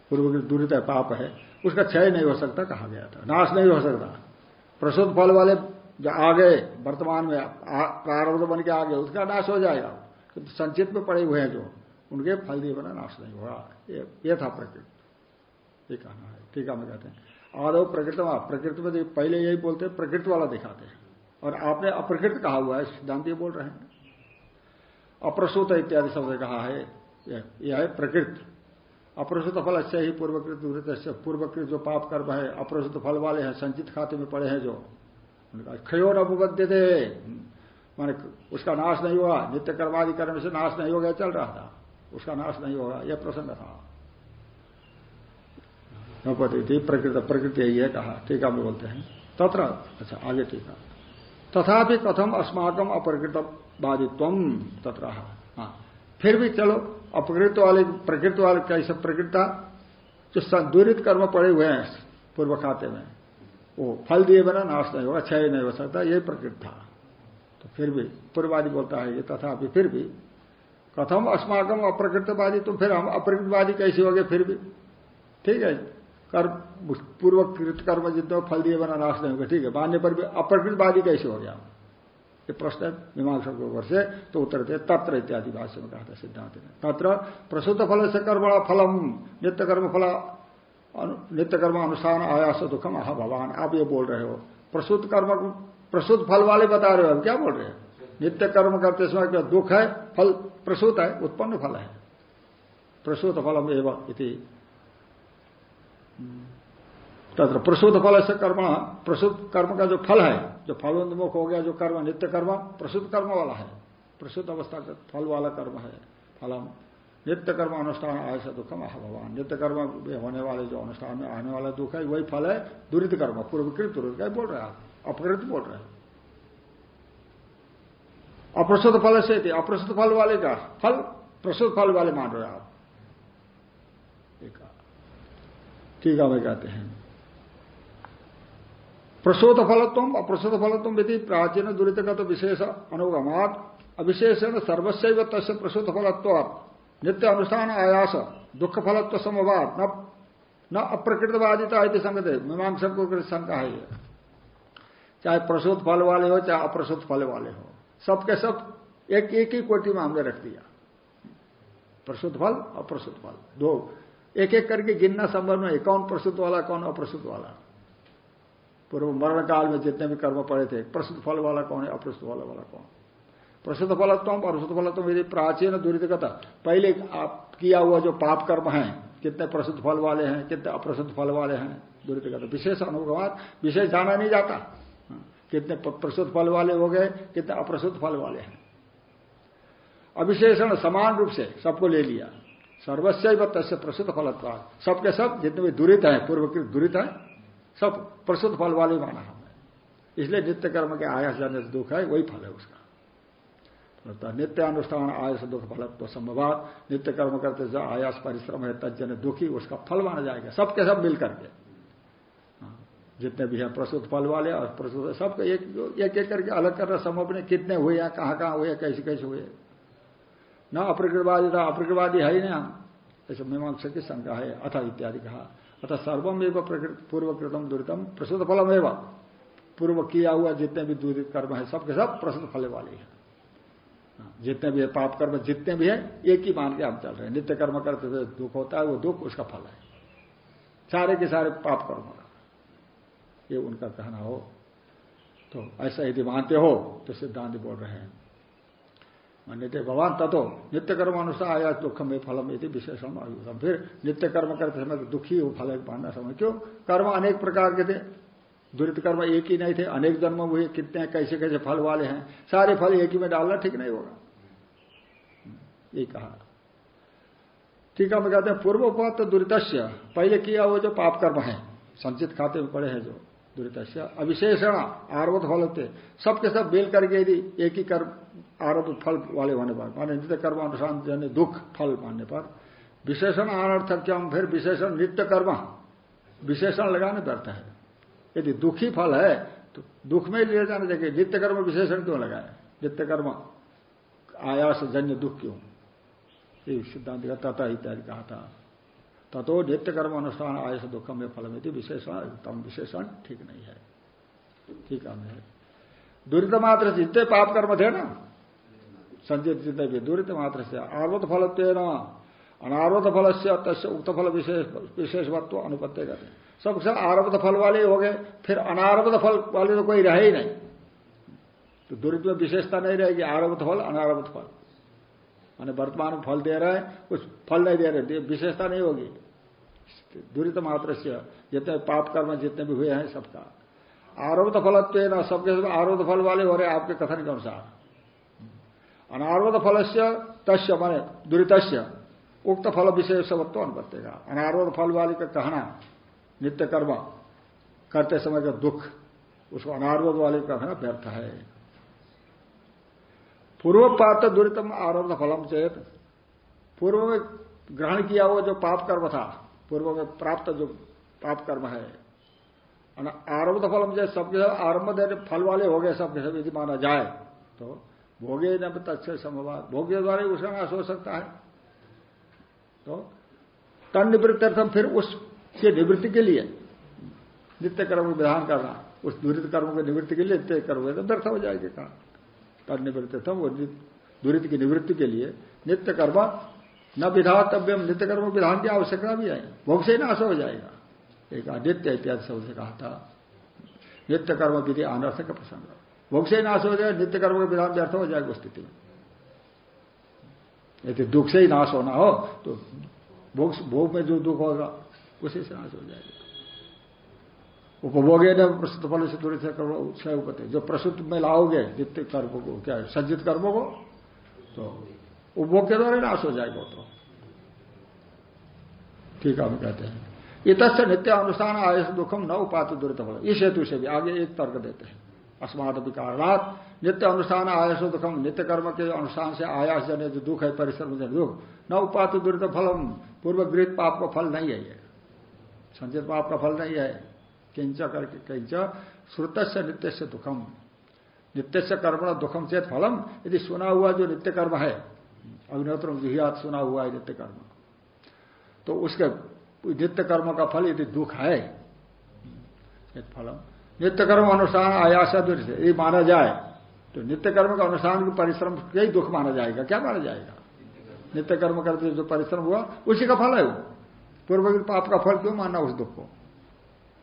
पूर्व दुरित है, पाप है। उसका क्षय नहीं हो सकता, कहा गया था। नाश नहीं हो सकता। प्रसुद्ध फल वाले जो आ गए वर्तमान में प्रारब्ध बन के आ गए उसका नाश हो जाएगा। तो संचित में पड़े हुए हैं जो, उनके फल दिए बना नाश नहीं होगा ये था प्रकृति। ये कहना है। है मैं कहते हैं। आदव प्रकृति प्रकृति में पहले यही बोलते हैं प्रकृति वाला दिखाते हैं। और आपने अप्रकृत कहा हुआ है, सिद्धांत ये बोल रहे हैं। अप्रसूत इत्यादि शब्द कहा है। यह है प्रकृत। अप्रसुत फल अच्छे ही पूर्वकृत दूरित पूर्वकृत जो पाप कर्म है, अप्रसुत फल वाले हैं, संचित खाते में पड़े हैं जो। उनका क्षयोर अभुबद्ध थे माने उसका नाश नहीं होगा नित्य कर्मादि कर्म से नाश नहीं होगा चल रहा था। उसका नाश नहीं होगा यह प्रसंग था। प्रकृत, प्रकृति यही है कहा। टीका में बोलते हैं। तत्र अच्छा आगे टीका। तथापि कथम अस्माकम अपरकृत बाधित्व तत्र। हाँ। फिर भी चलो अपकृत वाले प्रकृत वाले कैसे प्रकृता, जो संदूरित कर्म पड़े हुए हैं पूर्व खाते में, वो फल दिए बिना नाश नहीं होगा, क्षय नहीं हो सकता यही प्रकृत था। तो फिर भी पूर्ववादी बोलता है ये तथापि, फिर भी, कथम अस्माकम अप्रकृतवादी तो फिर हम अप्रकृतवादी कैसे हो गए फिर भी। ठीक है? कर्म पूर्वकृत कर्म जितना फल दिए बना नाश नहीं होगा, ठीक है? मानने पर भी अप्रकृत अप्रकृतवादी कैसे हो गया? ये प्रश्न मीमांसा के ऊपर से तो उत्तर थे तत्र इत्यादि भाष्य में कहा था सिद्धांत ने। तत्र प्रसुद्ध फल से कर्म फलम नित्य कर्म फल नित्य कर्म अनुसार आयास दुखम आह भगवान आप ये बोल रहे हो। प्रसुद्ध कर्म प्रसुद्ध फल वाले बता रहे हो क्या बोल रहे हो? नित्य कर्म करते समय दुख है? फल प्रसूत है, उत्पन्न फल है। प्रसूत फलम एवं इति। तथा प्रसूत फल से कर्म, प्रसूत कर्म का जो फल है, जो फलोन्मुख हो गया, जो कर्म, नित्य कर्म, प्रसूत कर्म वाला है। प्रसूत अवस्था का फल वाला कर्म है, फलम। नित्य कर्म अनुष्ठान आय से दुखम आह भगवान नित्य कर्म में होने वाले जो अनुष्ठान में आने वाला दुख है, वही फल है, दुरित कर्म। पूर्वकृत, दुरित का बोल रहे आप। अपकृत बोल रहे अप्रसुत फल से थे अप्रसुत फल वाले का फल, प्रसुत फल वाले मान रहे आप। ठीक है। कहते हैं। प्रसोद फलत्व अप्रसोद फलत्व यदि प्राचीन दुरित का तो विशेष अनुगमात। अविशेषण सर्वस्व तस् प्रसुत फलत्व नित्य अनुष्ठान आयास दुख फलत्व समवाद न न अप्रकृतवादिता यदि संगत है मीमांसक को शंका है चाहे प्रसूत फल वाले हो, चाहे अप्रसूत फल वाले हो। सबके सब एक एक ही कोटि में हमने रख दिया। प्रसूत फल अप्रसूत फल दो। एक एक करके गिनना संभव नहीं, कौन प्रसूत वाला कौन अप्रसूत वाला पूर्व मरण काल में जितने भी कर्म पड़े थे प्रसूत फल वाला कौन है अप्रसूत फल वाला कौन? प्रसूत फलत्व प्रसूत फलत्व यदि प्राचीन दुरितगत पहले आप किया हुआ जो पाप कर्म है, कितने प्रसूत फल वाले हैं, कितने अप्रसूत फल वाले हैं दुरितगत विशेष अनुभव, विशेष जाना नहीं जाता। कितने प्रसूत फल वाले हो गए, कितने अप्रसूत फल वाले हैं। अविशेषण समान रूप से सबको ले लिया। सर्वस्व तस्य प्रसिद्ध फलत्वा सबके सब जितने भी दुरित है, पूर्वकृत दुरित है सब प्रसुद्ध फल वाले माना हमने इसलिए नित्य कर्म के आयास जाने से दुख है वही फल है उसका। नित्य अनुष्ठान आयस दुख फलत्व संभवात। नित्य कर्म करते जो आयास परिश्रम है तजन दुखी उसका फल माना जाएगा। सबके सब मिल करके। हाँ, जितने भी हैं प्रसुद्ध फल वाले और प्रसूत सबके एक एक एक करके अलग करना संभव नहीं। कितने हुए या कहाँ कहाँ हुए कैसे कैसे हुए न अप्रकृतवादी था अप्रकृतवादी है ही नहीं। हम ऐसे मीमांसा की शंका है अथा इत्यादि कहा। अतः सर्वम एवं पूर्वकृतम दुरितम प्रसुद्ध फलम एवं पूर्व किया हुआ जितने भी दूरित कर्म है सबके सब प्रसिद्ध फल वाले हैं। जितने भी है पाप कर्म जितने भी है, एक ही मान के हम चल रहे हैं। नित्य कर्म करते थे दुख होता है, वो दुख उसका फल है। सारे के सारे पाप कर्म का ये उनका कहना हो। तो ऐसा यदि मानते हो तो सिद्धांत बोल रहे हैं। मान्यते भगवान तथो नित्य कर्म अनुसार आया दुख में फलम यदि विशेषण आयुषम फिर नित्य कर्म करते समय तो दुखी हो, फल मानना समय। क्यों? कर्म अनेक प्रकार के थे। दुरित कर्म एक ही नहीं थे। अनेक जन्म हुए, कितने, कैसे कैसे फल वाले हैं। सारे फल एक ही में डालना ठीक नहीं होगा। ये कहा। ठीक है, हम कहते हैं, पूर्वोपत दुरित पहले किया वो जो पाप कर्म है, संचित खाते में पड़े हैं जो दुरित अविशेषण आरोप फल होते सबके सब बेल करके यदि एक ही कर्म आरोप फल वाले होने पर, माने नित्य कर्म अनुसार जन दुख, फल मानने पर, विशेषण अनर्थक क्या फिर विशेषण नित्य कर्म, विशेषण लगाने पड़ता है। यदि दुखी फल है तो दुख में लिया जाना चाहिए नित्य कर्म, विशेषण क्यों लगाए? नित्य कर्म, आयास, जन्य दुख क्यों? ये सिद्धांत का तथा इत्यादि कहा था। तथो नित्य कर्म अनुष्ठान आय से दुखम में फल में विशेषण तम विशेषण ठीक नहीं है। ठीक है दुरित मात्र जितने पाप कर्म थे ना जितने भी दुरित मात्र से आरोध फल अनारोध फल से तस्य उक्त फल विशेष विशेषवत्व अनुपत्य करते। सबसे आरब्ध फल वाले हो गए, फिर अनारब्ध फल वाले तो कोई रहे ही नहीं। तो दुरित में विशेषता नहीं रहेगी आरब्ध फल अनारब्ध फल माने वर्तमान में फल दे रहे हैं, कुछ फल नहीं दे रहे, विशेषता नहीं होगी। दुरित मात्र से जितने पाप कर्म जितने भी हुए हैं सबका। आरोध फलत्व सबके सब आरोध फल वाले हो रहे आपके कथन के अनुसार। अनारोध फल से तस्य माने दुरित उक्त फल विशेषवत्व अनुपत्तेगा अनारोध फल वाले का कहना नित्य कर्म करते समय का दुख, उसको अनारोध वाले का कहना व्यर्थ है। पूर्व पात्र दुरीतम आरोध फलम चेत, पूर्व में ग्रहण किया हुआ जो पाप कर्म था, पूर्व में प्राप्त जो पाप कर्म है आरब्ध फलम जैसे सबके सब आरंभ फल वाले हो गए, सबके सब यदि माना जाए तो भोगे न तत्से संभव भोग्य द्वारा उसका नाश हो सकता है। तो तन निवृत्त्यर्थम फिर उसके निवृत्ति के लिए नित्य कर्म विधान करना, उस दुरित कर्म के निवृत्ति के लिए नित्य कर्म तो व्यर्थ हो जाएगी कहा। तन निवृत्त्यर्थम वो दुरित की निवृत्ति के लिए नित्य कर्म, न विधातव्य नित्य कर्म विधान की आवश्यकता भी है। भोग से नाश हो जाएगा। एक नित्य इत्यादि से कहा था। नित्य कर्म विधि अनर्थक प्रसंग। भोग से ही नाश हो जाए, नित्य कर्म का विधान व्यर्थ हो जाएगा स्थिति में। यदि दुख से ही नाश होना हो तो भोग भोग में जो दुख होगा, उसी से नाश हो जाएगा। उपभोगे न प्रस्तुत फल से दूरी से क्षय उपते। जो प्रस्तुत में लाओगे, नित्य कर्म को, क्या सज्जित कर्मों को तो उपभोग के द्वारा नाश हो जाएगा तो। ठीक है, हम कहते हैं। इत नित्य अनुष्ठान आयस दुखम न उपात दुरित फल इस हेतु से भी आगे एक तर्क देते हैं। अस्मात विकारणात नित्य अनुष्ठान आयस दुखम नित्य कर्म के अनुष्ठान से आयास जन जो दुख है परिश्रम जन दुख। न उपात दुरित फलम पूर्व गृहित पाप का फल नहीं है ये। संचित पाप का फल नहीं है। किंच करके किंच श्रुत से नित्य से दुखम। नित्य से कर्म दुखम चेत फलम। यदि सुना हुआ जो नित्य कर्म है, अग्निहोत्र जुहियात सुना हुआ है नित्य कर्म। तो उसके नित्य कर्म का फल यदि दुख है फलम। नित्य कर्म अनुष्ठान आयास ये माना जाए। तो नित्य कर्म का अनुष्ठान की परिश्रम यही दुख माना जाएगा। क्या माना जाएगा? नित्य कर्म करते जो परिश्रम हुआ, उसी का फल है वो। पूर्व पाप का फल क्यों मानना उस दुख को?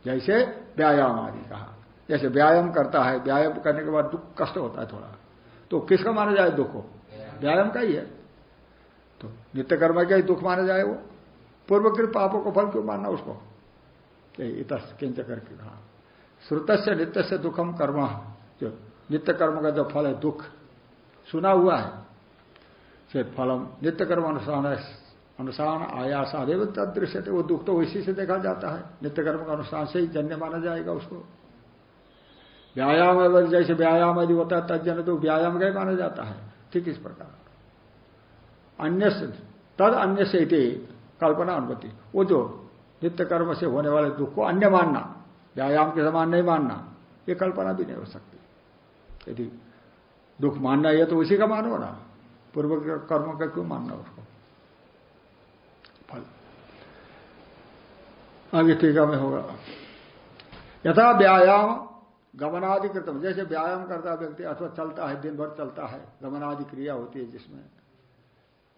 जैसे व्यायाम आदि कहा। जैसे व्यायाम करता है, व्यायाम करने के बाद दुख कष्ट होता है थोड़ा। तो किसका माना जाए दुख को? व्यायाम का ही है। तो नित्य कर्म का ही दुख माना जाए वो। पूर्वकृत पापों को फल क्यों मानना उसको? किंच करके कहा। श्रुत से नित्य से दुखम कर्म। जो नित्य कर्म का जो फल है, दुख। सुना हुआ है। से फलम नित्य कर्म अनुसार अनुसार आयास आदि तदृश्य वो दुख तो इसी से देखा जाता है। नित्य कर्म का अनुसार से ही जन्य माना जाएगा उसको। व्यायाम जैसे व्यायाम यदि होता है तजन तो व्यायाम का ही माना जाता है। ठीक इस प्रकार। अन्य तद अन्य से कल्पना अनुमति वो जो नित्य कर्म से होने वाले दुख को अन्य मानना। व्यायाम के समान नहीं मानना, ये कल्पना भी नहीं हो सकती। यदि दुख मानना है तो उसी का मानो ना। पूर्व कर्म का क्यों मानना उसको? फल। आगे टीका में होगा। यथा व्यायाम गमनाधिकृतम जैसे व्यायाम करता व्यक्ति अथवा चलता है, दिन भर चलता है, गमनादि क्रिया होती है जिसमें।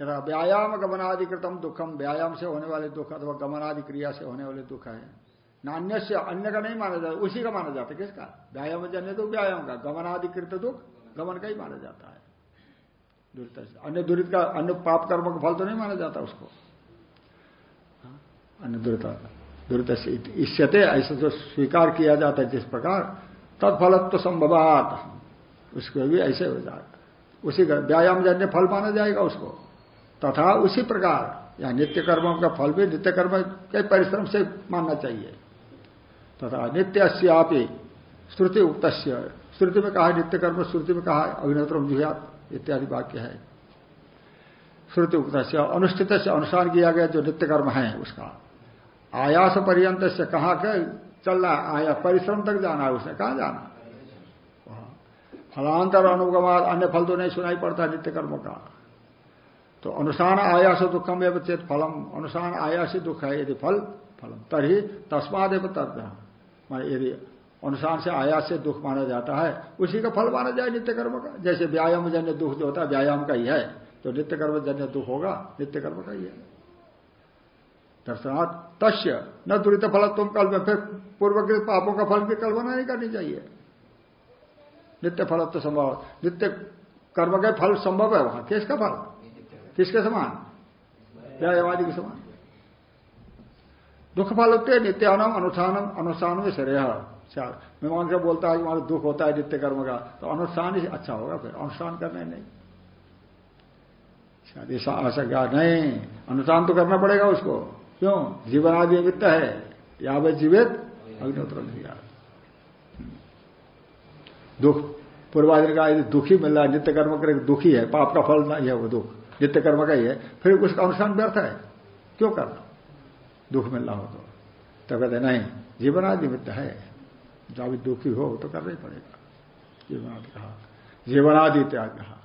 यथा व्यायाम गमनादिकृतम दुखम। व्यायाम से होने वाले दुख अथवा गमनादि क्रिया से होने वाले दुख है। नान्य से अन्य का नहीं माना जाता उसी का माना जाता है किसका? व्यायाम जन्य दुख व्यायाम का। गमनाधिकृत दुख गमन का ही माना जाता है। दुरित अन्य दुरित का अन्य पाप कर्म का फल तो नहीं माना जाता उसको। हाँ, अन्य दुरित दुरित से इष्यते ऐसा जो स्वीकार किया जाता है जिस प्रकार तत्फलत्व तो संभवात। उसको भी ऐसे हो जाएगा उसी का व्यायाम जन्य फल माना जाएगा उसको। तथा उसी प्रकार या नित्य कर्मों का फल भी नित्य कर्म के परिश्रम से मानना चाहिए। तथा नित्य श्रुति उक्त श्रुति में कहा नित्य कर्म श्रुति में कहा अभिनेत्र जुहात इत्यादि वाक्य है। श्रुति उक्त अनुष्ठित से अनुसार किया गया, जो नित्य कर्म है, उसका। आयास पर्यंत से कहा के चलना आया, परिश्रम तक जाना है उसने कहा जाना? फलांतर अनुगमात अन्य फल तो नहीं सुनाई पड़ता नित्य कर्म का। तो अनुसार आयास दुखम एवं चेत फलम। अनुसार आयासी दुख है, यदि फल, फलम। तरी तस्माद एवं यदि अनुसार से आयास से दुख माना जाता है उसी का फल माना जाए नित्य कर्म का। जैसे व्यायाम जन्य दुख जो होता है व्यायाम का ही है तो नित्य कर्म जन्य दुख होगा नित्य कर्म का ही है। दर्शनाथ तस्य न दुरित फल तुम कल में फिर पूर्वकृत पापों का फल की कल्पना नहीं करनी चाहिए। नित्य फल तो संभव नित्य कर्म का फल संभव है वहाँ। किसका फल? किसके समान? व्यायामादि के समान। दुख फल होते नित्यानम अनुष्ठानम अनुष्ठान में श्रेय मीमांसा बोलता है कि दुख होता है नित्य कर्म का तो अनुष्ठान ही अच्छा होगा फिर, अनुष्ठान करने नहीं। शादी आशा नहीं, अनुष्ठान तो करना पड़ेगा उसको। क्यों? जीवन आदि निमित्त है यावे जीवित, अग्निहोत्र दुख पूर्वाधि का यदि दुखी मिल रहा है, नित्य कर्म करे दुखी है, पाप का फल नहीं है वो दुख, नित्य कर्म का ही है, फिर उसका अनुष्ठान व्यर्थ है। क्यों करना? दुख मिल रहा हो तो, तो कहते नहीं जीवनादि निमित्त है। जब दुखी हो तो करना ही पड़ेगा। जीवनादि कहा। जीवनादि इत्यादि कहा।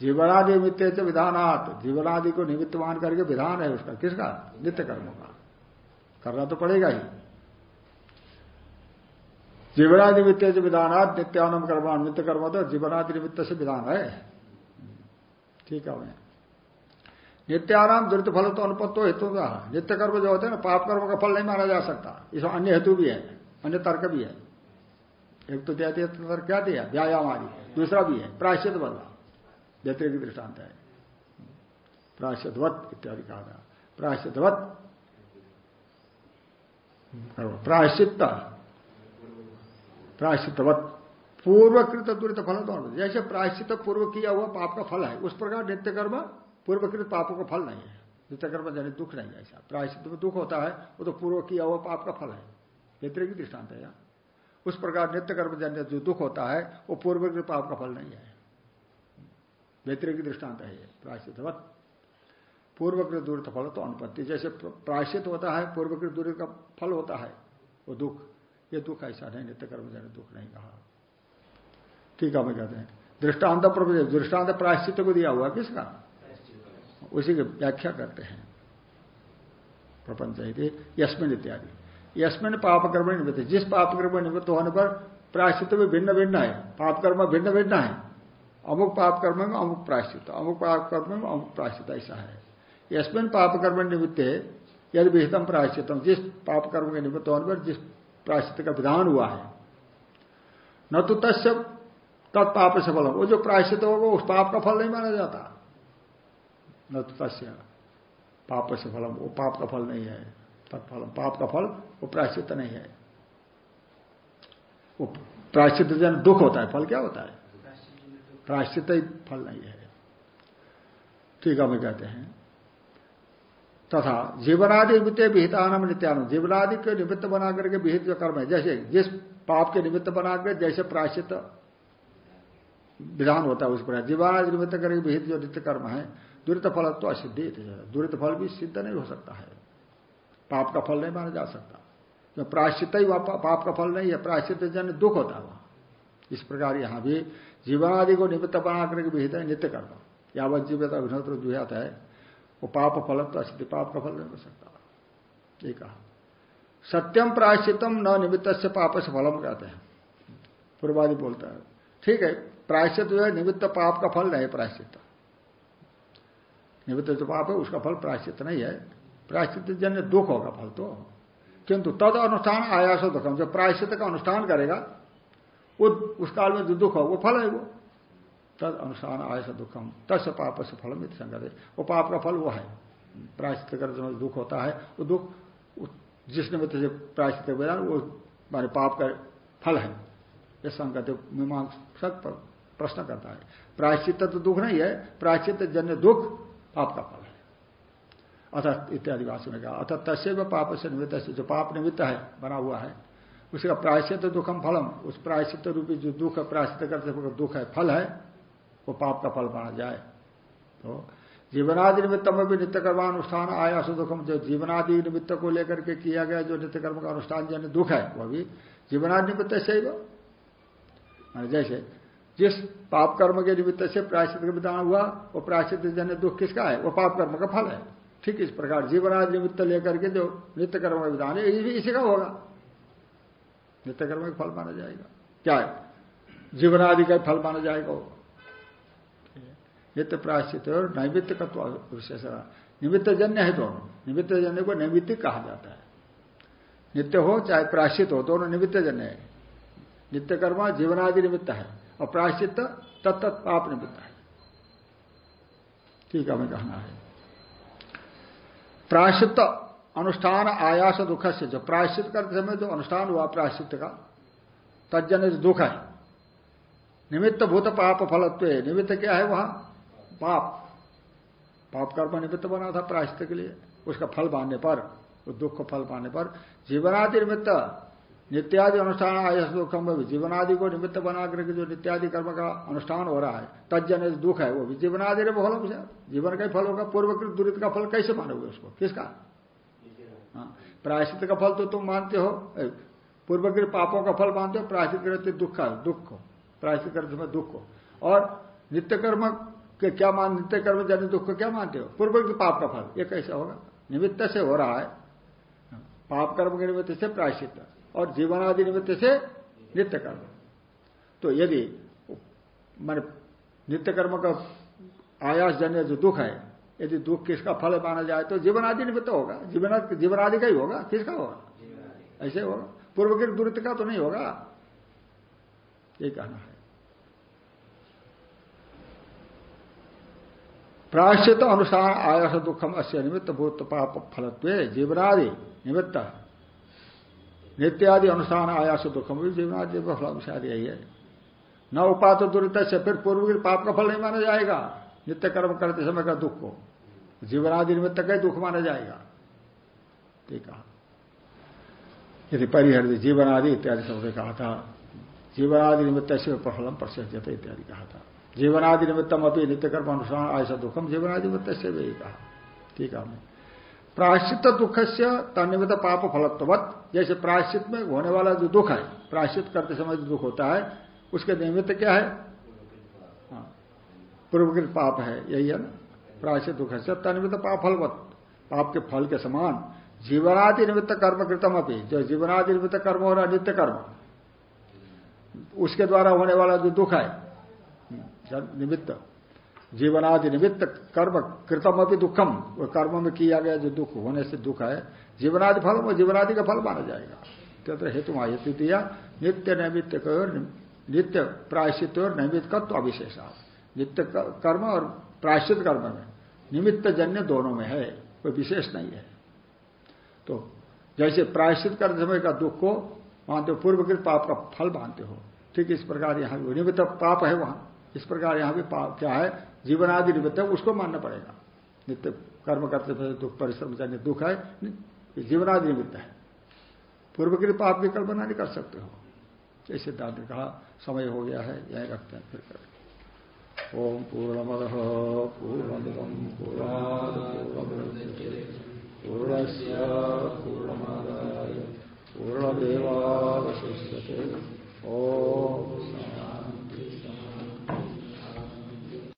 जीवनादि निमित्त विधानात्। जीवनादि को निमित्त मान करके विधान है उसका। किसका? नित्य कर्म का। करना तो पड़ेगा ही। जीवनादि निमित्त विधानात्। नित्यानम कर्म नित्य कर्म तो जीवनादि निमित्त से विधान है। ठीक है नित्याराम दुरित फल तो अनुपत्तो हेतु का। नित्य कर्म जो होते हैं ना, पाप कर्म का फल नहीं माना जा सकता। इसमें अन्य हेतु भी है, अन्य तर्क भी है। एक तो दिया तर्क क्या दिया? व्यायाम आदि। दूसरा भी है, प्रायश्चित बदला। व्यतिरिक दृष्टांत है। प्रायश्चितवत इत्यादि कहा था। प्रायश्चितवत। प्रायश्चित प्रायश्चितवत। पूर्वकृत दुरित फल तो जैसे प्रायश्चित पूर्व किया हुआ पाप का फल है, उस प्रकार नित्य कर्म पूर्वकृत पापों का फल नहीं है। नित्य कर्म जनित दुख नहीं है ऐसा। प्रायश्चित में दुख होता है, वो तो पूर्व किया हुआ पाप का फल है। व्यतिरिक दृष्टांत है उस प्रकार नित्य कर्म जन्य जो दुख होता है, वो पूर्वकृत पाप का फल नहीं है। व्यतिरिक दृष्टांत है ये प्रायश्चितवत पूर्वकृत दूरित फल तो अनुपत्ति। जैसे प्रायश्चित होता है, पूर्वकृत दूर का फल होता है, वो दुख। ये दुख ऐसा नहीं नित्य कर्म जन दुख नहीं कहा। ठीक है मैं कहते हैं। दृष्टांत दृष्टांत प्रायश्चित को दिया हुआ किसका? उसी की व्याख्या करते हैं। प्रपंच यशमिन इत्यादि। यशमिन पाप कर्म निमित्त। जिस पापकर्म निमित्त होने पर प्रायश्चित भी भिन्न भिन्न है। पापकर्म भिन्न भिन्न है। अमुक पापकर्म में अमुक प्रायश्चित अमुक पापकर्म में अमुक प्रायश्चित ऐसा है। यशमिन पाप कर्म निमित्त यदि विहितम प्रायश्चितम जिस पापकर्म के निमित्त होने पर जिस प्रायश्चित का विधान हुआ है। न तो तत्पाप से फल वो जो प्रायश्चित होगा, उस पाप का फल नहीं माना जाता। न तस्य पाप से फलम, वो पाप का फल नहीं है, तत्फलम। पाप का फल, वो प्रायश्चित नहीं है। वो प्रायश्चित जन दुख होता है, फल क्या होता है? प्रायश्चित ही फल नहीं है। ठीक है कहते हैं। तथा जीवनादि निमित्त विहितानम नित्यान। जीवनादि के निमित्त बना करके विहित जो कर्म है, जैसे जिस पाप के निमित्त बना कर जैसे प्रायश्चित विधान होता है उस पर। जीवनादि निमित्त करके विहित जो नित्य कर्म है दुरित फल तो असिद्धि दुरित फल भी सिद्ध नहीं हो सकता है। पाप का फल नहीं माना जा सकता। प्रायश्चित ही पाप का फल नहीं है। प्रायश्चित जन दुख होता है वहाँ। इस प्रकार यहाँ भी जीवनादि को निमित्त बना करके विहित है नित्य कर्म यावत जीवित अभिनत्र दुहत है। वो पाप फल तो असिद्धि, पाप का फल नहीं हो सकता। ये कहा। सत्यम प्रायश्चितम न निमित्त से पाप से फलम कहते हैं। पूर्वादि बोलता है। ठीक है, प्रायश्चित जो है, निमित्त पाप का फल नहीं प्रायश्चित। निमित्त जो पाप है, उसका फल प्रायश्चित नहीं है। प्रायश्चित जन्य दुख होगा फल तो। किंतु तद अनुष्ठान आयास दुखम जो प्रायश्चित का अनुष्ठान करेगा, वो उस काल में जो दुख हो वो फल है वो। तद अनुसार आयस दुखम तस् पाप से फलम संगत। वो पाप का फल वो है। प्रायश्चित कर जो दुख होता है, वो दुख जिस निमित्त से प्रायश्चित विधान वो मारे पाप का फल है। ये संगत मीमांसक प्रश्न करता है। प्रायश्चित तो दुख नहीं है, प्रायश्चित जन्य दुख पाप का फल है। अतः इत्यादि वास्तव ने कहा अतः तस्य पाप से निमित्त से जो पाप निमित्त है, बना हुआ है उसका प्रायश्चित दुखम फलम। उस प्रायश्चित रूपी जो दुख है प्रायश्चित करते दुख है, फल है, वो पाप का फल माना जाए। तो जीवनादि निमित्त में भी नित्य कर्मानुष्ठान आया दुखम, जो जीवनादि निमित्त को लेकर के किया गया जो नित्य कर्म का अनुष्ठान जन दुख है, वह भी जीवनादि निमित्त से ही जैसे जिस पाप कर्म के निमित्त से प्रायश्चित का विधान हुआ, वो प्रायश्चित जन्य दुख किसका है? वो पाप कर्म का फल है। ठीक इस प्रकार जीवनादि निमित्त लेकर के जो नित्य कर्म का विधान है, ये इसी का होगा। नित्य कर्म का फल माना जाएगा। क्या है? जीवनादि का फल माना जाएगा नित्य प्रायश्चित और नैमित्त का विशेष निमित्त जन्य है दोनों। निमित्त जन्य को नैमित्तिक कहा जाता है। नित्य हो चाहे प्रायश्चित हो, दोनों निमित्त जन्य है। नित्य कर्म जीवनादि निमित्त है। और प्रायश्चित तत्त पाप निमित्त है। ठीक है, हमें कहना है। प्रायश्चित अनुष्ठान आयास दुख से, जो प्रायश्चित करते समय जो अनुष्ठान हुआ प्रायश्चित का तजन दुख है। निमित्त भूत पाप फलत्व, निमित्त क्या है वहाँ? पाप। पाप कर्म निमित्त बना था प्रायश्चित के लिए। उसका फल बांधने पर, उस दुख को फल पाने पर, जीवनादि निमित्त नित्यादि अनुष्ठान आयस दुखम जीवनादि को निमित्त बना करके जो नित्यादि कर्म का अनुष्ठान हो रहा है तजन दुख है वो भी। जीवनादि फल जीवन का ही फल होगा पूर्वकृत दुरित का फल कैसे मानोगे उसको? किसका? हाँ। प्रायश्चित का फल तो तुम मानते हो। पूर्वकृत पापों का फल मानते हो, प्रायश्चित करते दुख का दुख को। प्रायश्चित करते दुख को। और नित्य कर्म के क्या मान, नित्य कर्म जन दुख को क्या मानते हो? पूर्वकृत पाप का फल, ये कैसे होगा? निमित्त से हो रहा है। पाप कर्म के निमित्त से प्रायश्चित और जीवनादि निमित्त से नित्य कर्म। तो यदि मान नित्य कर्म का आयास जन्य जो दुख है यदि दुख किसका फल माना जाए तो जीवनादि निमित्त होगा। जीवन जीवनादि का ही होगा। किसका होगा? ऐसे होगा। पूर्व के दुरित का तो नहीं होगा। ये कहना है। प्राश्चित अनुसार आयास दुखम अश्य निमित्त भूत पाप फलत्व जीवनादि निमित्त नित्यादि अनुष्ठान आयास दुखम भी जीवनादि फल यही है। न उपात दुरित से फिर पूर्व के पाप का फल नहीं माना जाएगा। नित्य कर्म करते समय का दुख को जीवनादि निमित्त का दुख माना जाएगा। ठीक है। यदि परिहर जीवनादि इत्यादि शब्द कहा था, जीवनादि निमित्त से प्रफलम प्रसिद्ध इत्यादि कहा था। जीवनादि निमित्तम अपनी नित्य कर्म अनुसार आयसा दुखम, जीवनादि निमित्त से भी कहा। ठीक है। प्रायश्चित दुख से तनिमित पाप फलत्वत जैसे प्रायश्चित में होने वाला जो दुख है प्रायश्चित करते समय जो दुख होता है उसके निमित्त क्या है? हाँ, पूर्वकृत पाप है यही है ना? प्रायश्चित दुख से तनिमित पाप फलवत पाप के फल के समान जीवनादि निमित्त कर्म कृतम अपनी जो जीवनादि निमित्त कर्म हो रहा नित्य कर्म। उसके द्वारा होने वाला जो दुख है निमित्त। जीवनादि निमित्त कर्म कृतम अभी दुखम कर्म में किया गया जो दुख, होने से दुख है, जीवनादि फल वो जीवनादि का फल माना जाएगा। तथा हेतु हेतु दिया नित्य नैमित्त नित्य प्रायश्चित और नैमित्त अविशेषा। नित्य कर्म और प्रायश्चित कर्म में निमित्त जन्य दोनों में है, कोई विशेष नहीं है। तो जैसे प्रायश्चित कर समय का दुख को मानते हो, पूर्वकृत पाप का फल मानते हो, ठीक इस प्रकार यहाँ निमित्त पाप है वहाँ। इस प्रकार यहाँ भी पाप क्या है? जीवनादि निमित्त है, उसको मानना पड़ेगा। नित्य कर्म करते थे, दुख, परिश्रम करने दुख है जीवनादि निमित्त है। पूर्व के लिए पाप की कल्पना नहीं कर सकते हो। जैसे सिद्धांत ने कहा, समय हो गया है, यह रखते हैं, फिर करें। ओम पूर्णमद पूर्णमिदम ओम